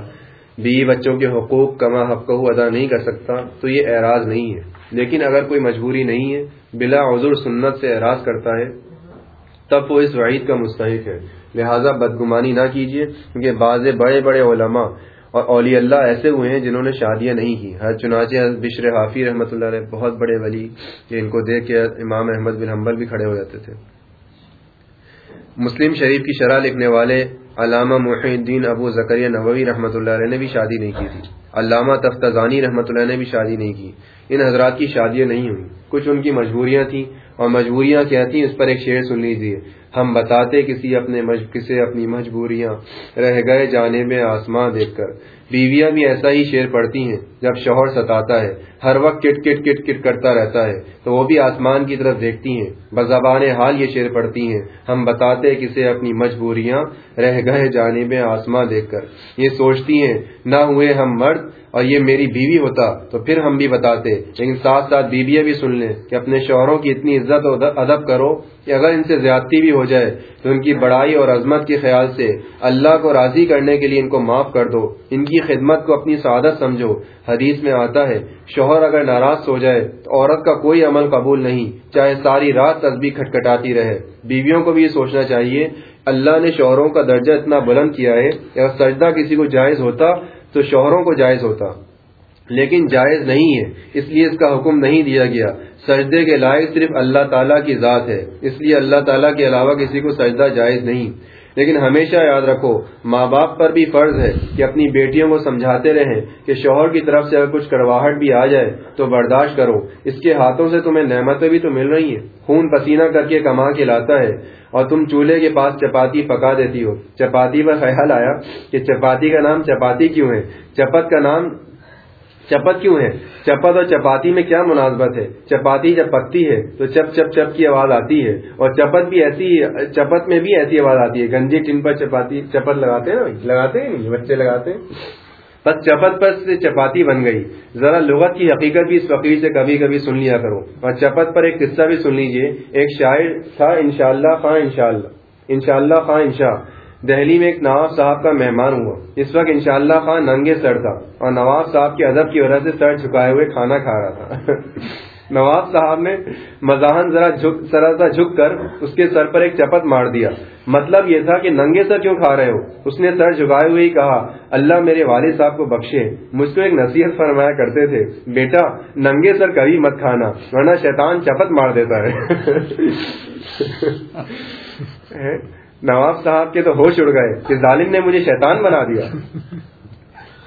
بیوی بچوں کے حقوق کما حق ادا نہیں کر سکتا، تو یہ اعراض نہیں ہے۔ لیکن اگر کوئی مجبوری نہیں ہے، بلا عذر سنت سے اعراض کرتا ہے تب وہ اس وعید کا مستحق ہے۔ لہذا بدگمانی نہ کیجیے کیونکہ بعض بڑے بڑے علماء اور اولیاء اللہ ایسے ہوئے ہیں جنہوں نے شادیاں نہیں کی۔ ہر چنانچہ بشر حافی رحمۃ اللہ علیہ بہت بڑے ولی کہ ان کو دیکھ کے امام احمد بن حنبل بھی کھڑے ہو جاتے تھے۔ مسلم شریف کی شرح لکھنے والے علامہ محی الدین ابو زکریہ نووی رحمۃ اللہ علیہ نے بھی شادی نہیں کی تھی۔ علامہ تفتانی رحمۃ اللہ نے بھی شادی نہیں کی۔ ان حضرات کی شادیاں نہیں ہوئی کچھ ان کی مجبوریاں تھیں اور مجبوریاں کیا تھیں؟ اس پر ایک شعر سن لیجیے ہم بتاتے کسی اپنے مج... کسی اپنی مجبوریاں، رہ گئے جانے میں آسمان دیکھ کر۔ بیویاں بھی ایسا ہی شعر پڑتی ہیں جب شوہر ستاتا ہے۔ ہر وقت کٹ کٹ کٹ کٹ کرتا رہتا ہے۔ تو وہ بھی آسمان کی طرف دیکھتی ہیں۔ بزبان حال یہ شعر پڑتی ہیں۔ ہم بتاتے کسے اپنی مجبوریاں، رہ گئے جانے میں آسمان دیکھ کر۔ یہ سوچتی ہیں، نہ ہوئے ہم مرد اور یہ میری بیوی ہوتا۔ تو پھر ہم بھی بتاتے۔ لیکن ساتھ ساتھ بیویاں بھی سن لیں کہ اپنے شوہروں کی اتنی عزت و ادب کرو۔ کہ اگر ان سے زیادتی بھی ہو جائے تو ان کی بڑائی اور عظمت کے خیال سے اللہ کو راضی کرنے کے لیے ان کو معاف کر دو۔ ان کی خدمت کو اپنی سعادت سمجھو۔ حدیث میں آتا ہے، شوہر اگر ناراض ہو جائے تو عورت کا کوئی عمل قبول نہیں، چاہے ساری رات تصبیح کھٹکھٹاتی رہے۔ بیویوں کو بھی یہ سوچنا چاہیے، اللہ نے شوہروں کا درجہ اتنا بلند کیا ہے کہ اگر سجدہ کسی کو جائز ہوتا تو شوہروں کو جائز ہوتا۔ لیکن جائز نہیں ہے۔ اس لیے اس کا حکم نہیں دیا گیا۔ سجدے کے لائق صرف اللہ تعالیٰ کی ذات ہے۔ اس لیے اللہ تعالیٰ کے علاوہ کسی کو سجدہ جائز نہیں۔ لیکن ہمیشہ یاد رکھو، ماں باپ پر بھی فرض ہے کہ اپنی بیٹیوں کو سمجھاتے رہیں کہ شوہر کی طرف سے اگر کچھ کرواہٹ بھی آ جائے تو برداشت کرو۔ اس کے ہاتھوں سے تمہیں نعمتیں بھی تو مل رہی ہیں۔ خون پسینہ کر کے کما کے لاتا ہے اور تم چولہے کے پاس چپاتی پکا دیتی ہو۔ چپاتی پر خیال آیا کہ چپاتی کا نام چپاتی کیوں ہے؟ چپت کا نام چپت کیوں ہے؟ چپت اور چپاتی میں کیا مناسبت ہے؟ چپاتی جب پکتی ہے تو چپ چپ چپ کی آواز آتی ہے اور چپت بھی ایسی چپت میں بھی ایسی آواز آتی ہے۔ گنجی ٹن پر چپاتی، چپت لگاتے ہیں نا لگاتے ہیں بچے لگاتے ہیں۔ بس چپت پر سے چپاتی بن گئی۔ ذرا لغت کی حقیقت بھی اس فقیر سے کبھی کبھی سن لیا کرو۔ اور چپت پر ایک قصہ بھی سن لیجیے۔ ایک شاعر تھا انشاءاللہ، خواہ انشاءاللہ۔ انشاءاللہ، خواہ انشاء۔ دہلی میں ایک نواب صاحب کا مہمان ہوا۔ اس وقت انشاءاللہ خان ننگے سر تھا اور نواب صاحب کے ادب کی وجہ سے سر جھکائے ہوئے کھانا کھا رہا تھا۔ نواب صاحب نے مزاحن ذرا ذرا سا جھک کر اس کے سر پر ایک چپت مار دیا۔ مطلب یہ تھا کہ ننگے سر کیوں کھا رہے ہو؟ اس نے سر جھکائے ہوئے ہی کہا اللہ میرے والد صاحب کو بخشے۔ مجھ کو ایک نصیحت فرمایا کرتے تھے بیٹا ننگے سر کبھی مت کھانا ورنہ شیطان چپت مار دیتا ہے؟ نواب صاحب کے تو ہوش اڑ گئے کہ ظالم نے مجھے شیطان بنا دیا۔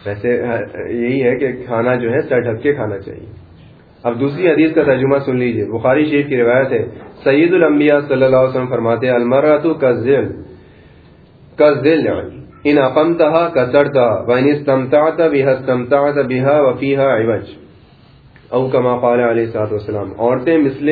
ویسے یہی ہے کہ کھانا جو ہے، سر ڈھک کے کھانا چاہیے۔ اب دوسری حدیث کا ترجمہ سن لیجیے بخاری شریف کی روایت ہے سعید الانبیاء صلی اللہ علیہ وسلم فرماتے المرات کا ذل کا ذل ان اقمتها كسرتها وان استمتعت بها استمتعت بها وفيها عوج۔ او كما قال علیہ الصلوۃ والسلام، عورتیں مثل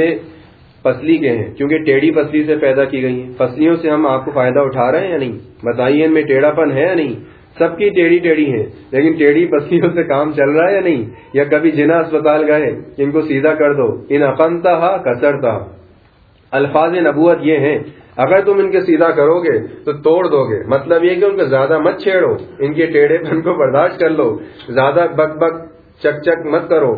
پسلی کے ہیں، کیونکہ ٹیڑھی پسلی سے پیدا کی گئی ہیں۔ پسلیوں سے ہم آپ کو فائدہ اٹھا رہے ہیں یا نہیں؟ بتائیے، ان میں ٹیڑھا پن ہے یا نہیں؟ سب کی ٹیڑھی ٹیڑھی ہیں، لیکن ٹیڑھی پسلیوں سے کام چل رہا ہے یا نہیں؟ یا کبھی جنا اسپتال گئے، ان کو سیدھا کر دو۔ ان اقنتا کسرتا الفاظ نبوت یہ ہیں، اگر تم ان کے سیدھا کرو گے تو توڑ دو گے۔ مطلب یہ کہ ان کو زیادہ مت چھیڑو، ان کے ٹیڑھے پن کو برداشت کر لو۔ زیادہ بک بک، چک چک مت کرو۔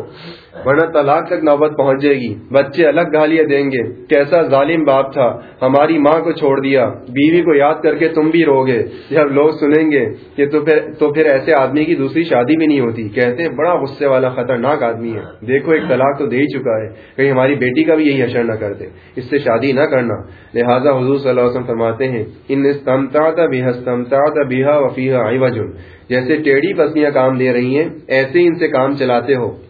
ورنہ طلاق تک نوبت پہنچ جائے گی۔ بچے الگ گالیاں دیں گے۔ کیسا ظالم باپ تھا۔ ہماری ماں کو چھوڑ دیا۔ بیوی کو یاد کر کے تم بھی رو گے۔ جب لوگ سنیں گے کہ تو پھر تو پھر ایسے آدمی کی دوسری شادی بھی نہیں ہوتی۔ کہتے ہیں، بڑا غصے والا خطرناک آدمی ہے۔ دیکھو، ایک طلاق تو دے ہی چکا ہے۔ کہیں ہماری بیٹی کا بھی یہی اشر نہ کر دے اس سے شادی نہ کرنا۔ لہٰذا حضور صلی اللہ علیہ وسلم فرماتے ہیں، ان استمتا بھی ہستمتا بیہا وفیحا جیسے ٹیڑھی پسلیاں کام دے رہی ہیں، ایسے ہی ان سے کام چلاتے ہو۔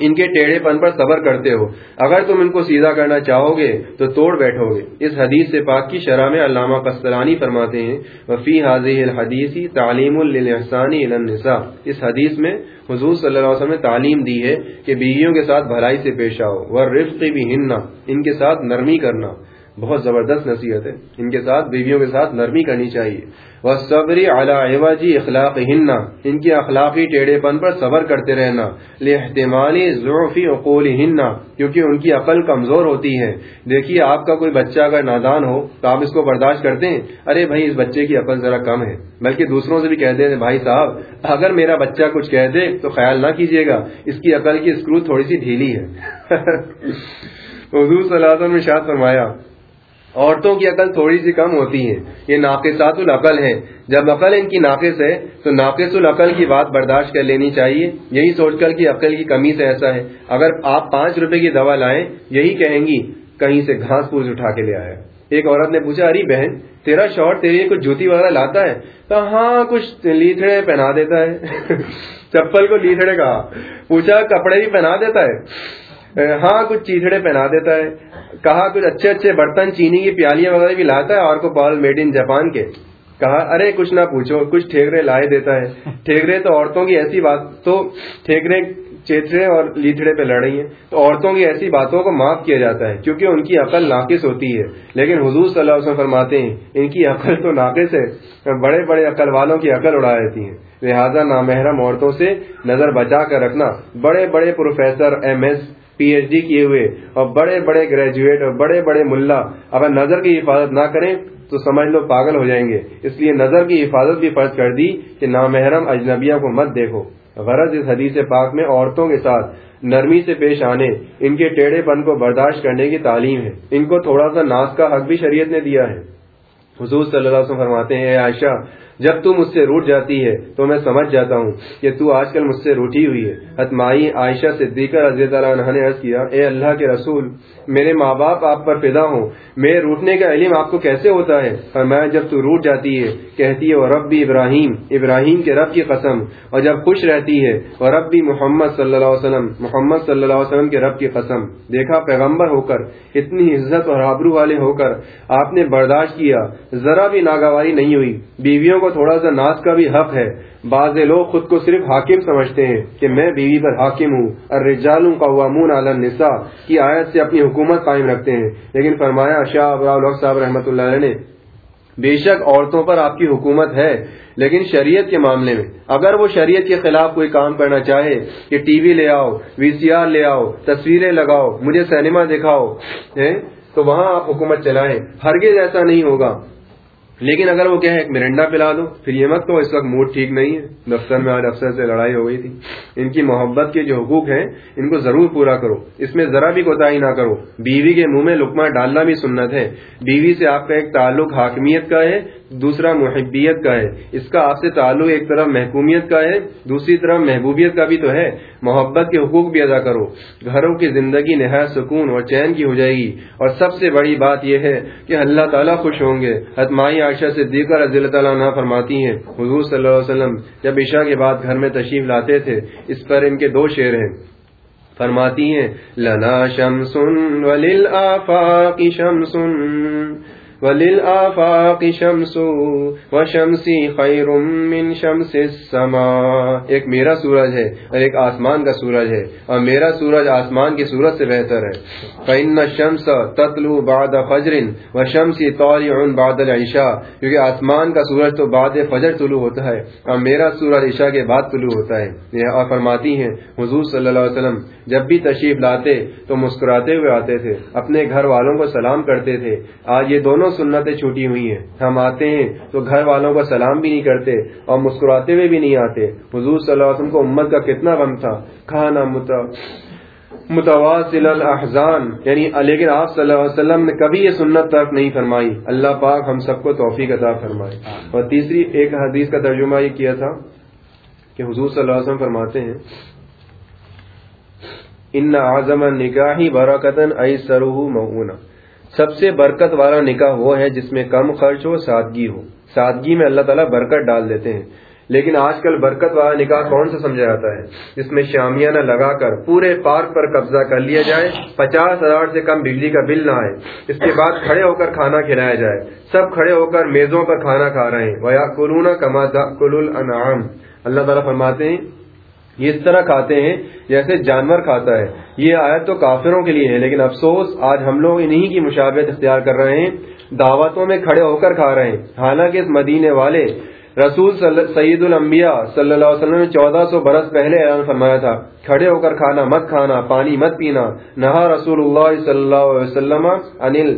ان کے ٹیڑھے پن پر صبر کرتے ہو۔ اگر تم ان کو سیدھا کرنا چاہو گے تو توڑ بیٹھو گے۔ اس حدیث سے پاک کی شرح میں علامہ قسطلانی فرماتے ہیں، وفی حاضی الحدیثی تعلیم الحسانی النساء اس حدیث میں حضور صلی اللہ علیہ وسلم نے تعلیم دی ہے کہ بیویوں کے ساتھ بھلائی سے پیش آؤ۔ اور رفق بھی ہننا ان کے ساتھ نرمی کرنا۔ بہت زبردست نصیحت ہے۔ ان کے ساتھ بیویوں کے ساتھ نرمی کرنی چاہیے۔ وہ صبری اعلیٰ جی اخلاق ہننا ان کی اخلاقی ٹیڑھے پن پر صبر کرتے رہنا۔ لہتمالی ضعفی اقول ہننا کیونکہ ان کی عقل کمزور ہوتی ہے۔ دیکھیے، آپ کا کوئی بچہ اگر نادان ہو، تو آپ اس کو برداشت کرتے ہیں۔ ارے بھائی، اس بچے کی عقل ذرا کم ہے۔ بلکہ دوسروں سے بھی کہتے ہیں بھائی صاحب، اگر میرا بچہ کچھ کہہ دے، تو خیال نہ کیجیے گا۔ اس کی عقل کی اسکرو تھوڑی سی ڈھیلی ہے۔ حضور صلی اللہ علیہ وسلم نے شاد فرمایا عورتوں کی عقل تھوڑی سی کم ہوتی ہے۔ یہ ناقصات العقل ہے جب عقل ان کی ناقص ہے، تو ناقص العقل کی بات برداشت کر لینی چاہیے۔ یہی سوچ کر کہ عقل کی کمی سے ایسا ہے۔ اگر آپ پانچ روپے کی دوا لائیں، یہی کہیں گی، کہیں سے گھاس پھوس اٹھا کے لے آیا۔ ایک عورت نے پوچھا اری بہن، تیرا شوہر تیری کچھ جوتی وغیرہ لاتا ہے؟ تو ہاں کچھ لیتڑے پہنا دیتا ہے۔ چپل کو لیتڑے کہا۔ پوچھا، کپڑے بھی پہنا دیتا ہے؟ ہاں کچھ چیتڑے پہنا دیتا ہے کہا کچھ اچھے اچھے برتن چینی کی پیالیاں وغیرہ بھی لاتا ہے اور کو پال میڈ ان جاپان کے کہا ارے کچھ نہ پوچھو کچھ ٹھیکرے لائے دیتا ہے ٹھیکرے تو عورتوں کی ایسی بات تو ٹھیکرے چیترے اور لیتڑے پہ لڑ رہی ہیں تو عورتوں کی ایسی باتوں کو معاف کیا جاتا ہے کیونکہ ان کی عقل ناقص ہوتی ہے لیکن حضور صلی اللہ علیہ وسلم فرماتے ہیں ان کی عقل تو ناقص ہے بڑے بڑے عقل والوں کی عقل اڑا دیتی ہیں لہٰذا نامحرم عورتوں سے نظر بچا کر رکھنا بڑے بڑے professor M S P H D کیے ہوئے اور بڑے بڑے گریجویٹ اور بڑے بڑے ملا اگر نظر کی حفاظت نہ کریں تو سمجھ لو پاگل ہو جائیں گے۔ اس لیے نظر کی حفاظت بھی فرض کر دی کہ نامحرم اجنبیہ کو مت دیکھو۔ غرض اس حدیث پاک میں عورتوں کے ساتھ نرمی سے پیش آنے، ان کے ٹیڑھے پن کو برداشت کرنے کی تعلیم ہے۔ ان کو تھوڑا سا ناس کا حق بھی شریعت نے دیا ہے۔ حضور صلی اللہ علیہ وسلم فرماتے ہیں، اے عائشہ جب تو مجھ سے روٹ جاتی ہے تو میں سمجھ جاتا ہوں کہ تو آج کل مجھ سے روٹی ہوئی ہے۔ حتمائی عائشہ صدیقہ رضی اللہ عنہ نے عرض کیا، اے اللہ کے رسول، میرے ماں باپ آپ پر پیدا ہوں۔ میرے روٹنے کا علم آپ کو کیسے ہوتا ہے؟ اور میں جب تو روٹ جاتی ہے، کہتی ہے، اور رب بھی ابراہیم ابراہیم کے رب کی قسم۔ اور جب خوش رہتی ہے، اور رب بھی محمد صلی اللہ علیہ وسلم، محمد صلی اللہ علیہ وسلم کے رب کی قسم۔ دیکھا، پیغمبر ہو کر، اتنی عزت اور آبرو والے ہو کر، آپ نے برداشت کیا۔ ذرا بھی ناگواری نہیں ہوئی۔ بیویوں کو تھوڑا سا ناز کا بھی حق ہے۔ بعض لوگ خود کو صرف حاکم سمجھتے ہیں کہ میں بیوی پر حاکم ہوں۔ اور قوامون علی النساء، کی آیت سے اپنی حکومت قائم رکھتے ہیں۔ لیکن فرمایا شاہ صاحب رحمۃ اللہ علیہ نے، بے شک عورتوں پر آپ کی حکومت ہے، لیکن شریعت کے معاملے میں۔ اگر وہ شریعت کے خلاف کوئی کام کرنا چاہے کہ ٹی وی لے آؤ، وی سی آر لے آؤ، تصویریں لگاؤ، مجھے سینما دکھاؤ تو وہاں آپ حکومت چلائیں۔ ہرگز ایسا نہیں ہوگا۔ لیکن اگر وہ ایک مرنڈا پلا دو، پھر یہ مت کہو اس وقت موڈ ٹھیک نہیں ہے۔ دفتر میں آج افسر سے لڑائی ہو گئی تھی۔ ان کی محبت کے جو حقوق ہیں، ان کو ضرور پورا کرو۔ اس میں ذرا بھی کوتا نہ کرو۔ بیوی کے منہ میں لکما ڈالنا بھی سنت ہے۔ بیوی سے آپ کا ایک تعلق حاکمیت کا ہے۔ دوسرا محبیت کا ہے۔ اس کا آپ سے تعلق ایک طرف محکومیت کا ہے، دوسری طرف محبوبیت کا بھی تو ہے۔ محبت کے حقوق بھی ادا کرو۔ گھروں کی زندگی نہایت سکون اور چین کی ہو جائے گی۔ اور سب سے بڑی بات یہ ہے کہ اللہ تعالیٰ خوش ہوں گے۔ حتمائی عائشہ سے دیگر رضی اللہ تعالیٰ عنہ فرماتی ہیں، حضور صلی اللہ علیہ وسلم جب عشاء کے بعد گھر میں تشریف لاتے تھے، اس پر ان کے دو شعر ہیں۔ فرماتی ہیں، لنا شمسن وللآفاق شمسن۔ وللآفاق شمس وشمسی خیر من شمس السماء ایک میرا سورج ہے اور ایک آسمان کا سورج ہے اور میرا سورج آسمان کے سورج سے بہتر ہے۔ فإن الشمس تطلو بعد فجر وشمسی طالع بعد العشاء کیونکہ آسمان کا سورج تو بعد فجر طلوع ہوتا ہے اور میرا سورج عشاء کے بعد طلوع ہوتا ہے۔ یہ اور فرماتی ہیں، حضور صلی اللہ علیہ وسلم جب بھی تشریف لاتے تو مسکراتے ہوئے آتے تھے، اپنے گھر والوں کو سلام کرتے تھے۔ آج یہ دونوں سنتیں چھوٹی ہوئی ہیں۔ ہم آتے ہیں تو گھر والوں کو سلام بھی نہیں کرتے اور مسکراتے ہوئے بھی نہیں آتے۔ حضور صلی اللہ علیہ وسلم کو امت کا کتنا غم تھا۔ کھانا متا، متواصل الاحزان۔ یعنی لیکن آپ صلی اللہ علیہ وسلم نے کبھی یہ سنت ترک نہیں فرمائی۔ اللہ پاک ہم سب کو توفیق عطا فرمائے۔ اور تیسری ایک حدیث کا ترجمہ یہ کیا تھا کہ حضور صلی اللہ علیہ وسلم فرماتے ہیں، ان اعظم نکاحی برکتن ائی سروہ سب سے برکت والا نکاح وہ ہے جس میں کم خرچ ہو، سادگی ہو۔ سادگی میں اللہ تعالیٰ برکت ڈال دیتے ہیں۔ لیکن آج کل برکت والا نکاح کون سا سمجھا جاتا ہے؟ جس میں شامیانہ لگا کر پورے پارک پر قبضہ کر لیا جائے، پچاس ہزار سے کم بجلی کا بل نہ آئے۔ اس کے بعد کھڑے ہو کر کھانا کھلایا جائے۔ سب کھڑے ہو کر میزوں پر کھانا کھا رہے ہیں۔ ویا کلونا کما کل الانعام اللہ تعالیٰ فرماتے ہیں یہ اس طرح کھاتے ہیں جیسے جانور کھاتا ہے۔ یہ آیت تو کافروں کے لیے ہے، لیکن افسوس، آج ہم لوگ انہی کی مشابت اختیار کر رہے ہیں، دعوتوں میں کھڑے ہو کر کھا رہے ہیں۔ حالانکہ اس مدینے والے رسول سعید الانبیاء صلی اللہ علیہ وسلم نے چودہ سو برس پہلے اعلان فرمایا تھا، کھڑے ہو کر کھانا مت کھانا، پانی مت پینا، نہا رسول اللہ صلی اللہ علیہ وسلم انل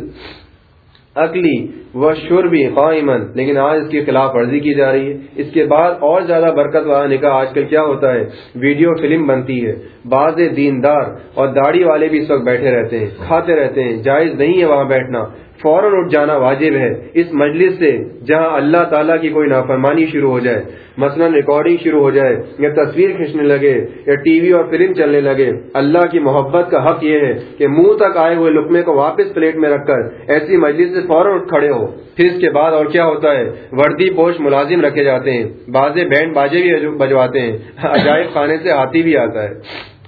اکلی و شربی قائمن لیکن آج اس کی خلاف ورزی کی جا رہی ہے۔ اس کے بعد اور زیادہ برکت والا نکاح آج کل کیا ہوتا ہے؟ ویڈیو فلم بنتی ہے۔ بعض دیندار اور داڑھی والے بھی اس وقت بیٹھے رہتے ہیں، کھاتے رہتے ہیں، جائز نہیں ہے وہاں بیٹھنا۔ فوراً اٹھ جانا واجب ہے۔ اس مجلس سے جہاں اللہ تعالیٰ کی کوئی نافرمانی شروع ہو جائے، مثلا ریکارڈنگ شروع ہو جائے یا تصویر کھینچنے لگے یا ٹی وی اور فلم چلنے لگے، اللہ کی محبت کا حق یہ ہے کہ منہ تک آئے ہوئے لکمے کو واپس پلیٹ میں رکھ کر ایسی مجلس سے فوراً اٹھ کھڑے ہو۔ پھر اس کے بعد اور کیا ہوتا ہے؟ وردی پوش ملازم رکھے جاتے ہیں۔ بازے بینڈ باجے بھی بجواتے ہیں۔ عجائب خانے سے ہاتھی بھی آتا ہے۔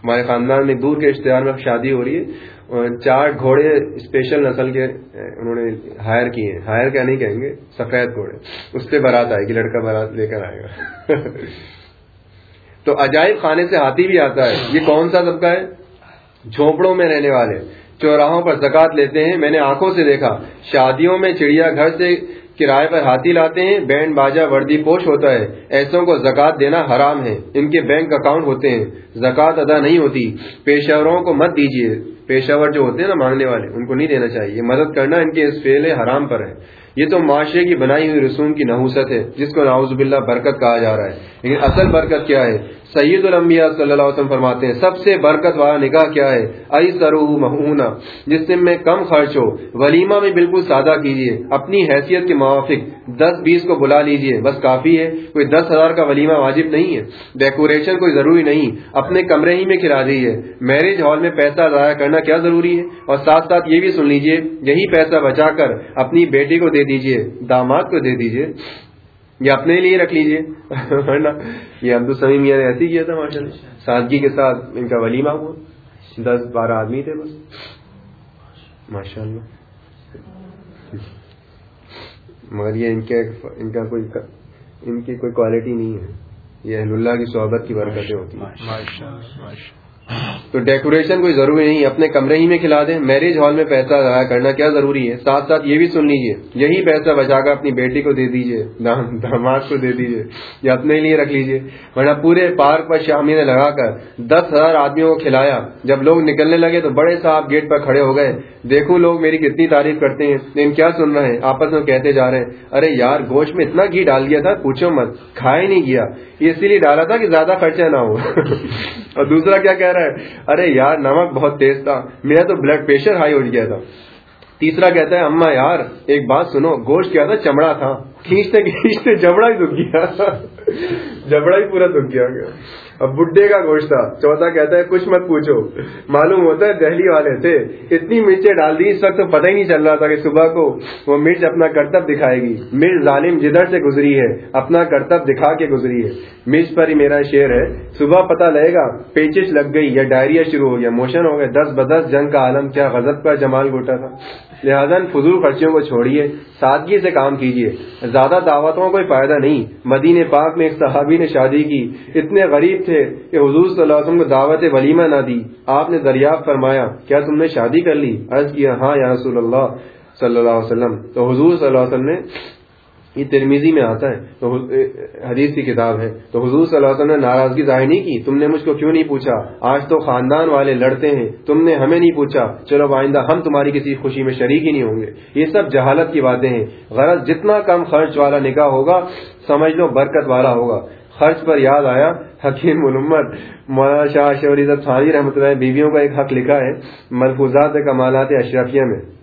ہمارے خاندان میں دور کے اشتہار میں شادی ہو رہی ہے۔ چار گھوڑے اسپیشل نسل کے انہوں نے ہائر کیے ہیں۔ ہائر کیا نہیں کہیں گے، سفید گھوڑے۔ اس سے بارات آئے گی، لڑکا بارات لے کر آئے گا۔ تو عجائب خانے سے ہاتھی بھی آتا ہے۔ یہ کون سا سب کا ہے؟ جھونپڑوں میں رہنے والے۔ چوراہوں پر زکات لیتے ہیں۔ میں نے آنکھوں سے دیکھا۔ شادیوں میں چڑیا گھر سے کرائے پر ہاتھی لاتے ہیں۔ بینڈ باجا وردی پوش ہوتا ہے۔ ایسوں کو زکات دینا حرام ہے۔ ان کے بینک اکاؤنٹ ہوتے ہیں۔ زکات ادا نہیں ہوتی۔ پیشوروں کو مت دیجیے پیشاور جو ہوتے ہیں نا مانگنے والے، ان کو نہیں دینا چاہیے۔ مدد کرنا ان کے اس فیل حرام پر ہے۔ یہ تو معاشرے کی بنائی ہوئی رسوم کی نحوست ہے، جس کو ناؤز باللہ برکت کہا جا رہا ہے۔ لیکن اصل برکت کیا ہے؟ سید الانبیاء صلی اللہ علیہ وسلم فرماتے ہیں، سب سے برکت والا نکاح کیا ہے؟ ائی سروہ مہونا، جس میں کم خرچ ہو۔ ولیمہ میں بالکل سادہ کیجیے اپنی حیثیت کے موافق دس بیس کو بلا لیجیے بس کافی ہے، کوئی دس ہزار کا ولیمہ واجب نہیں ہے۔ ڈیکوریشن کوئی ضروری نہیں۔ اپنے کمرے ہی میں کھلا دیجیے میرج ہال میں پیسہ ضائع کرنا کیا ضروری ہے؟ اور ساتھ ساتھ یہ بھی سن لیجیے یہی پیسہ بچا کر اپنی بیٹی کو دے دیجیے داماد کو دے دیجیے یہ اپنے لیے رکھ لیجیے ورنہ یہ عبد السمیم نے ایسے ہی کیا تھا، ماشاء اللہ۔ سادگی کے ساتھ ان کا ولیمہ ہوا دس بارہ آدمی تھے بس۔ ماشاء اللہ۔ مگر یہ ان کے ان کا کوئی ان کی کوئی کوالٹی نہیں ہے۔ یہ اہل اللہ کی صحبت کی برکتیں ہوتی ہیں۔ تو ڈیکوریشن کوئی ضروری نہیں، اپنے کمرے ہی میں کھلا دیں۔ میرج ہال میں پیسہ ضائع کرنا کیا ضروری ہے؟ ساتھ ساتھ یہ بھی سن لیجیے یہی پیسہ بچا کر اپنی بیٹی کو دے دیجیے داماد کو دے دیجیے یا اپنے لیے رکھ لیجیے ورنہ پورے پارک پر شامی نے لگا کر دس ہزار آدمیوں کو کھلایا۔ جب لوگ نکلنے لگے تو بڑے صاحب گیٹ پر کھڑے ہو گئے۔ دیکھو لوگ میری کتنی تعریف کرتے ہیں لیکن کیا سن رہے ہیں؟ آپس میں کہتے جا رہے ہیں، ارے یار، گوشت میں اتنا گھی ڈال دیا تھا، پوچھو مت کھائے نہیں گیا۔ یہ اسی لیے ڈالا تھا کہ زیادہ خرچہ نہ ہو۔ اور دوسرا کیا کہہ رہا ہے۔ ارے یار، نمک بہت تیز تھا۔ میرا تو بلڈ پریشر ہائی ہو گیا تھا۔ تیسرا کہتا ہے، اما یار، ایک بات سنو، گوشت کیا تھا؟ چمڑا تھا۔ کھینچتے کھینچتے جبڑا ہی دکھ گیا۔ جبڑا ہی پورا دکھ گیا۔ اب بڈے کا گوشت تھا۔ چوتھا کہتا ہے، کچھ مت پوچھو۔ معلوم ہوتا ہے دہلی والے تھے۔ اتنی مرچیں ڈال دی، اس وقت تو پتہ ہی نہیں چل رہا تھا کہ صبح کو وہ مرچ اپنا کرتب دکھائے گی۔ مرچ ظالم جدھر سے گزری ہے، اپنا کرتب دکھا کے گزری ہے۔ مرچ پر ہی میرا شعر ہے۔ صبح پتہ لگے گا، پیچش لگ گئی یا ڈائریا شروع ہو گیا، موشن ہو گیا دس بدس جنگ کا عالم، کیا غزب کا جمال گوٹا تھا۔ لہٰذا فضول خرچیوں کو چھوڑیے۔ سادگی سے کام کیجیے زیادہ دعوتوں کوئی فائدہ نہیں۔ مدین پاک میں ایک صحابی نے شادی کی۔ اتنے غریب تھے کہ حضور صلی اللہ علیہ وسلم کو دعوت ولیمہ نہ دی۔ آپ نے دریافت فرمایا، کیا تم نے شادی کر لی؟ عرض کیا ہاں یا رسول اللہ صلی اللہ علیہ وسلم۔ تو حضور صلی اللہ علیہ وسلم نے یہ ترمیزی میں آتا ہے۔ تو حدیث کی کتاب ہے۔ تو حضور صلی اللہ علیہ وسلم نے ناراضگی ظاہر نہیں کی۔ تم نے مجھ کو کیوں نہیں پوچھا؟ آج تو خاندان والے لڑتے ہیں۔ تم نے ہمیں نہیں پوچھا۔ چلو آئندہ ہم تمہاری کسی خوشی میں شریک ہی نہیں ہوں گے۔ یہ سب جہالت کی باتیں ہیں۔ غرض جتنا کم خرچ والا نکاح ہوگا، سمجھ لو برکت والا ہوگا۔ خرچ پر یاد آیا، حکیم علمت مولانا شاہ شوری ثانی رحمۃ اللہ بیویوں کا ایک حق لکھا ہے، ملفوظات کمالات اشرفیہ میں۔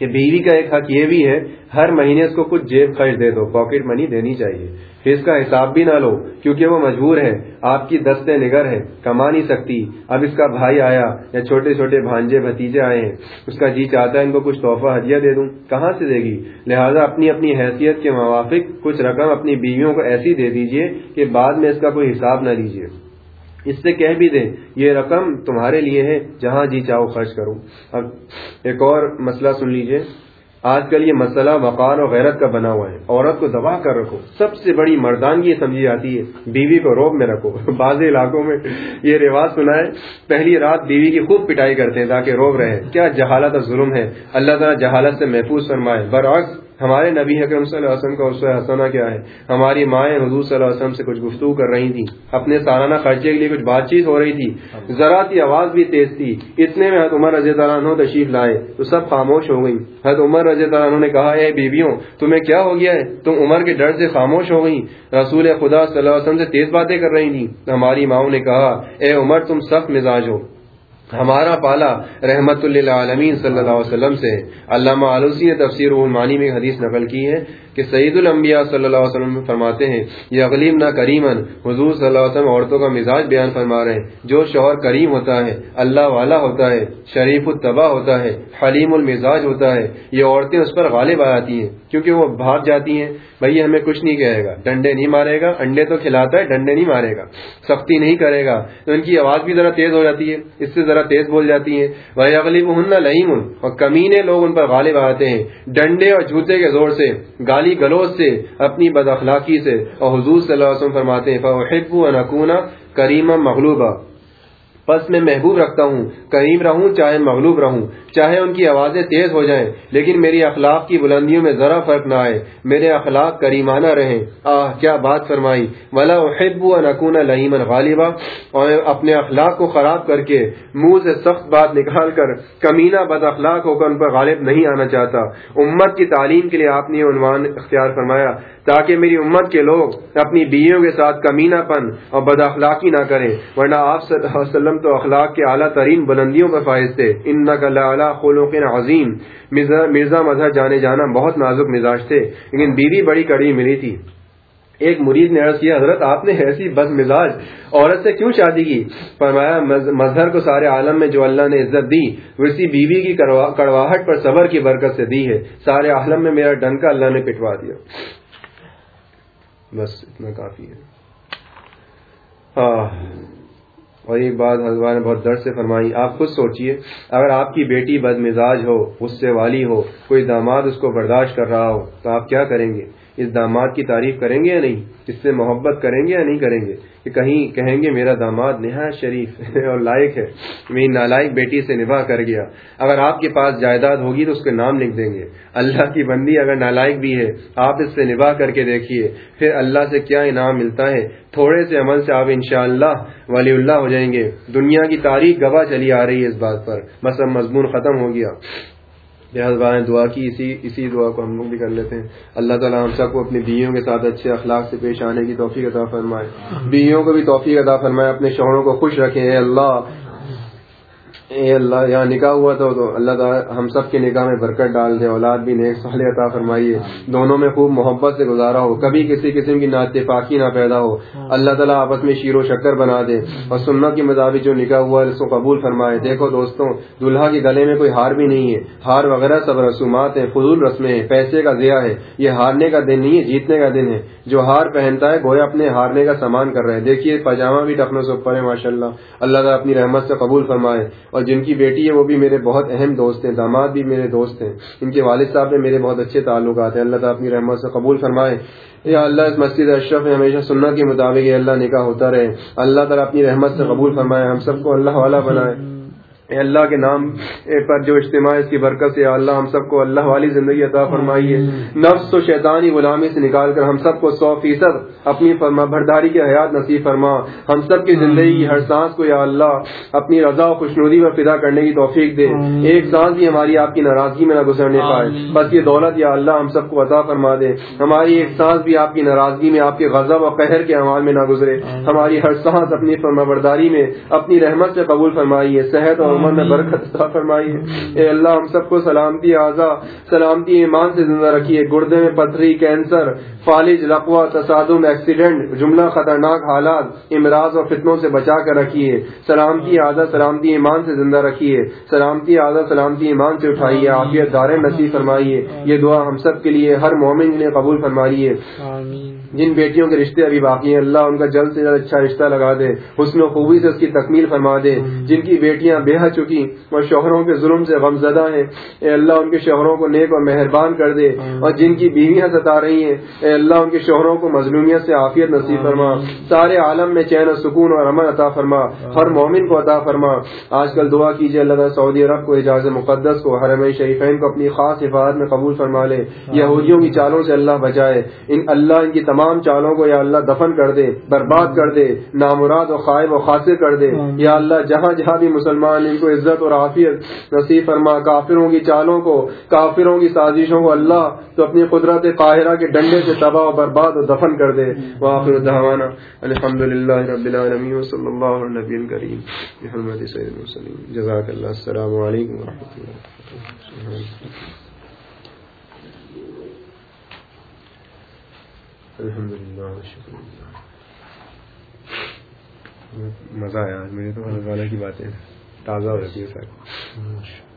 کہ بیوی کا ایک حق یہ بھی ہے، ہر مہینے اس کو کچھ جیب خرچ دے دو، پاکٹ منی دینی چاہیے۔ پھر اس کا حساب بھی نہ لو، کیونکہ وہ مجبور ہے آپ کی دستے نگر ہے کما نہیں سکتی۔ اب اس کا بھائی آیا یا چھوٹے چھوٹے بھانجے بھتیجے آئے ہیں، اس کا جی چاہتا ہے ان کو کچھ تحفہ ہدیہ دے دوں۔ کہاں سے دے گی؟ لہٰذا اپنی اپنی حیثیت کے موافق کچھ رقم اپنی بیویوں کو ایسی دے دیجیے کہ بعد میں اس کا کوئی حساب نہ لیجیے اس سے کہہ بھی دیں، یہ رقم تمہارے لیے ہے، جہاں جی چاہو خرچ کروں اب ایک اور مسئلہ سن لیجیے۔ آج کل یہ مسئلہ وقار اور غیرت کا بنا ہوا ہے۔ عورت کو دبا کر رکھو۔ سب سے بڑی مردانگی سمجھی جاتی ہے۔ بیوی کو روب میں رکھو۔ بعض علاقوں میں یہ رواج سنا ہے، پہلی رات بیوی کی خوب پٹائی کرتے ہیں تاکہ روب رہے۔ کیا جہالت اور ظلم ہے؟ اللہ تعالیٰ جہالت سے محفوظ فرمائے۔ برعکس ہمارے نبی حکرم صلی اللہ علیہ وسلم کا اسے حسنہ کیا ہے؟ ہماری مائیں حضور صلی اللہ علیہ وسلم سے کچھ گفتگو کر رہی تھی اپنے سالانہ خرچے کے لیے کچھ بات چیت ہو رہی تھی۔ ذرا سی آواز بھی تیز تھی۔ اتنے میں حد عمر رضی اللہ عنہ تشریف لائے تو سب خاموش ہو گئی حد عمر رضی اللہ عنہ نے کہا، اے بیویوں، تمہیں کیا ہو گیا ہے؟ تم عمر کے ڈر سے خاموش ہو گئی رسول خدا صلی اللہ علیہ وسلم سے تیز باتیں کر رہی تھی ہماری ماؤں نے کہا، اے عمر، تم سخت مزاج ہو۔ ہمارا پالا رحمت اللہ عالمین صلی اللہ علیہ وسلم سے علامہ آلوسی نے تفسیر المانی میں حدیث نقل کی ہے کہ سعید الانبیاء صلی اللہ علیہ وسلم فرماتے ہیں یہ اغلیم نہ کریمن حضور صلی اللہ علیہ وسلم عورتوں کا مزاج بیان فرما رہے ہیں۔ جو شوہر کریم ہوتا ہے، اللہ والا ہوتا ہے، شریف الطبع ہوتا ہے، حلیم المزاج ہوتا ہے، یہ عورتیں اس پر غالب آ جاتی ہیں، کیونکہ وہ بھاگ جاتی ہیں۔ بھائی ہمیں کچھ نہیں کہے گا۔ ڈنڈے نہیں مارے گا، انڈے تو کھلاتا ہے، ڈنڈے نہیں مارے گا۔ سختی نہیں کرے گا۔ تو ان کی آواز بھی ذرا تیز ہو جاتی ہے۔ اس سے ذرا تیز بول جاتی ہے وہ اغلیب ہن لہیم اور کمینے لوگ ان پر غالب آتے ہیں۔ ڈنڈے اور جوتے کے زور سے، گالی گلوز سے، اپنی بد اخلاقی سے۔ اور حضور صلی اللہ علیہ وسلم فرماتے ہیں فحب و نقونا کریم مغلوبہ پس میں محبوب رکھتا ہوں، کریم رہوں، چاہے مغلوب رہوں، چاہے ان کی آوازیں تیز ہو جائیں، لیکن میری اخلاق کی بلندیوں میں ذرا فرق نہ آئے، میرے اخلاق کریمانہ رہیں۔ آہ، کیا بات فرمائی۔ ولا احب و نقون لہیمن غالبہ اور اپنے اخلاق کو خراب کر کے منہ سے سخت بات نکال کر کمینہ بد اخلاق ہو کر ان پر غالب نہیں آنا چاہتا۔ امت کی تعلیم کے لیے آپ نے عنوان اختیار فرمایا۔ تاکہ میری امت کے لوگ اپنی بیویوں کے ساتھ کمینہ پن اور بد اخلاقی نہ کریں، ورنہ آپ صلی اللہ علیہ وسلم تو اخلاق کے اعلیٰ ترین بلندیوں پر فائز تھے۔ ان خلوق عظیم۔ مرزا مظہر جانے جانا بہت نازک مزاج تھے، لیکن بیوی بڑی کڑی ملی تھی۔ ایک مرید نے عرض کیا، حضرت، آپ نے ایسی بد مزاج، عورت سے کیوں شادی کی؟ فرمایا مظہر کو سارے عالم میں جو اللہ نے عزت دی ویسی بیوی کی کڑواہٹ پر صبر کی برکت سے دی ہے۔ سارے عالم میں میرا ڈنکا اللہ نے پٹوا دیا۔ بس اتنا کافی ہے۔ اور ایک بات حضرت نے بہت درد سے فرمائی۔ آپ خود سوچئے، اگر آپ کی بیٹی بد مزاج ہو غصے والی ہو، کوئی داماد اس کو برداشت کر رہا ہو، تو آپ کیا کریں گے؟ اس داماد کی تعریف کریں گے یا نہیں؟ اس سے محبت کریں گے یا نہیں کریں گے؟ کہ کہیں کہیں گے میرا داماد نہایت شریف اور لائق ہے۔ میری نالائق بیٹی سے نباہ کر گیا۔ اگر آپ کے پاس جائیداد ہوگی تو اس کے نام لکھ دیں گے۔ اللہ کی بندی اگر نالائق بھی ہے، آپ اس سے نباہ کر کے دیکھیے۔ پھر اللہ سے کیا انعام ملتا ہے؟ تھوڑے سے عمل سے آپ انشاءاللہ ولی اللہ ہو جائیں گے۔ دنیا کی تاریخ گواہ چلی آ رہی ہے اس بات پر۔ بس اب مضمون ختم ہو گیا۔ لہٰذا نے دعا کی اسی اسی دعا کو ہم لوگ بھی کر لیتے ہیں۔ اللہ تعالیٰ ہم سب کو اپنی بیویوں کے ساتھ اچھے اخلاق سے پیش آنے کی توفیق عطا فرمائے۔ بیویوں کو بھی توفیق عطا فرمائے اپنے شوہروں کو خوش رکھے اے اللہ اے اللہ، یہاں نکاح ہوا تو اللہ تعالیٰ ہم سب کے نکاح میں برکت ڈال دے، اولاد بھی نیک صالح عطا فرمائیے۔ دونوں میں خوب محبت سے گزارا ہو، کبھی کسی قسم کی ناتفاقی نہ پیدا ہو۔ اللہ تعالیٰ آپس میں شیر و شکر بنا دے۔ اور سننا کے مطابق جو نکاح ہوا، اس کو قبول فرمائے۔ دیکھو دوستوں، دلہا کے گلے میں کوئی ہار بھی نہیں ہے۔ ہار وغیرہ سب رسومات ہیں، فضول رسمیں ہیں، پیسے کا ضیاع ہے۔ یہ ہارنے کا دن نہیں ہے، جیتنے کا دن ہے۔ جو ہار پہنتا ہے، گویا اپنے ہارنے کا سامان کر رہے ہیں دیکھیے، پاجامہ بھی ٹکنے سے اوپر ہے ماشاء اللہ اللہ تعالیٰ اپنی رحمت سے قبول فرمائے۔ اور جن کی بیٹی ہے وہ بھی میرے بہت اہم دوست ہیں، داماد بھی میرے دوست ہیں۔ ان کے والد صاحب نے میرے بہت اچھے تعلقات ہیں۔ اللہ تعالیٰ اپنی رحمت سے قبول فرمائے۔ یا اللہ، اس مسجد اشرف میں ہمیشہ سننا کے مطابق یہ اللہ نکاح ہوتا رہے۔ اللہ تعالیٰ اپنی رحمت سے قبول فرمائے۔ ہم سب کو اللہ والا بنائے۔ اے اللہ کے نام پر جو اجتماع اس کی برکت سے اللہ ہم سب کو اللہ والی زندگی عطا فرمائیے۔ نفس و شیطانی غلامی سے نکال کر ہم سب کو سو فیصد اپنی فرما برداری کے حیات نصیب فرما۔ ہم سب کی زندگی کی ہر سانس کو یا اللہ اپنی رضا و خوشنودی میں فدا کرنے کی توفیق دے۔ ایک سانس بھی ہماری آپ کی ناراضگی میں نہ گزرنے پائے۔ بس یہ دولت یا اللہ ہم سب کو عطا فرما دے۔ ہماری ایک سانس بھی آپ کی ناراضگی میں آپ کے غضب و قہر کے عمال میں نہ گزرے۔ ہماری ہر سانس اپنی فرما برداری میں اپنی رحمت سے قبول فرمائیے۔ صحت اور عمر میں برکت عطا فرمائیے اے اللہ، ہم سب کو سلامتی اعضا سلامتی ایمان سے زندہ رکھیے۔ گردے میں پتھری، کینسر، فالج، لقوا، تصادم، ایکسیڈنٹ، جملہ خطرناک حالات، امراض اور فتنوں سے بچا کر رکھیے۔ سلامتی اعضا سلامتی ایمان سے زندہ رکھیے۔ سلامتی اعضا سلامتی ایمان سے اٹھائیے۔ عافیت دار نصیب فرمائیے۔ یہ دعا ہم سب کے لیے، ہر مومن نے قبول فرمائیے۔ جن بیٹیوں کے رشتے ابھی باقی ہیں اللہ ان کا جلد سے جلد اچھا رشتہ لگا دے حسن و خوبی سے اس کی تکمیل فرما دے۔ جن کی بیٹیاں بے حد چکی اور شوہروں کے ظلم سے غم زدہ ہیں اے اللہ ان کے شوہروں کو نیک اور مہربان کر دے۔ اور جن کی بیویاں ستا رہی ہیں اے اللہ ان کے شوہروں کو مظلومیت سے عافیت نصیب فرما۔ سارے عالم میں چین و سکون اور امن عطا فرما۔ ہر مومن کو عطا فرما۔ آج کل دعا کیجیے اللہ تعالیٰ سعودی عرب کو اجاز مقدس کو حرم شریفین کو اپنی خاص حفاظت میں قبول فرما لے۔ یہودیوں کی چالوں سے اللہ بچائے۔ ان اللہ ان کی تمام چالوں کو یا اللہ دفن کر دے برباد کر دے نامراد و خائب و خاصر کر دے۔ یا اللہ جہاں جہاں بھی مسلمان ان کو عزت اور عافیت نصیب فرما کافروں کی چالوں کو کافروں کی سازشوں کو اللہ تو اپنی قدرت قاہرہ کے ڈنڈے سے تباہ و برباد و دفن کر دے۔ وآخر دعوانا الحمد للہ رب العالمین صلی اللہ علیہ نبی کریم محمد سید المسلم جزاک اللہ۔ السلام علیکم ورحمۃ اللہ الحمد للہ شکر مزہ آیا میرے تو حضرت والا کی باتیں تازہ ہو جاتی ہے سر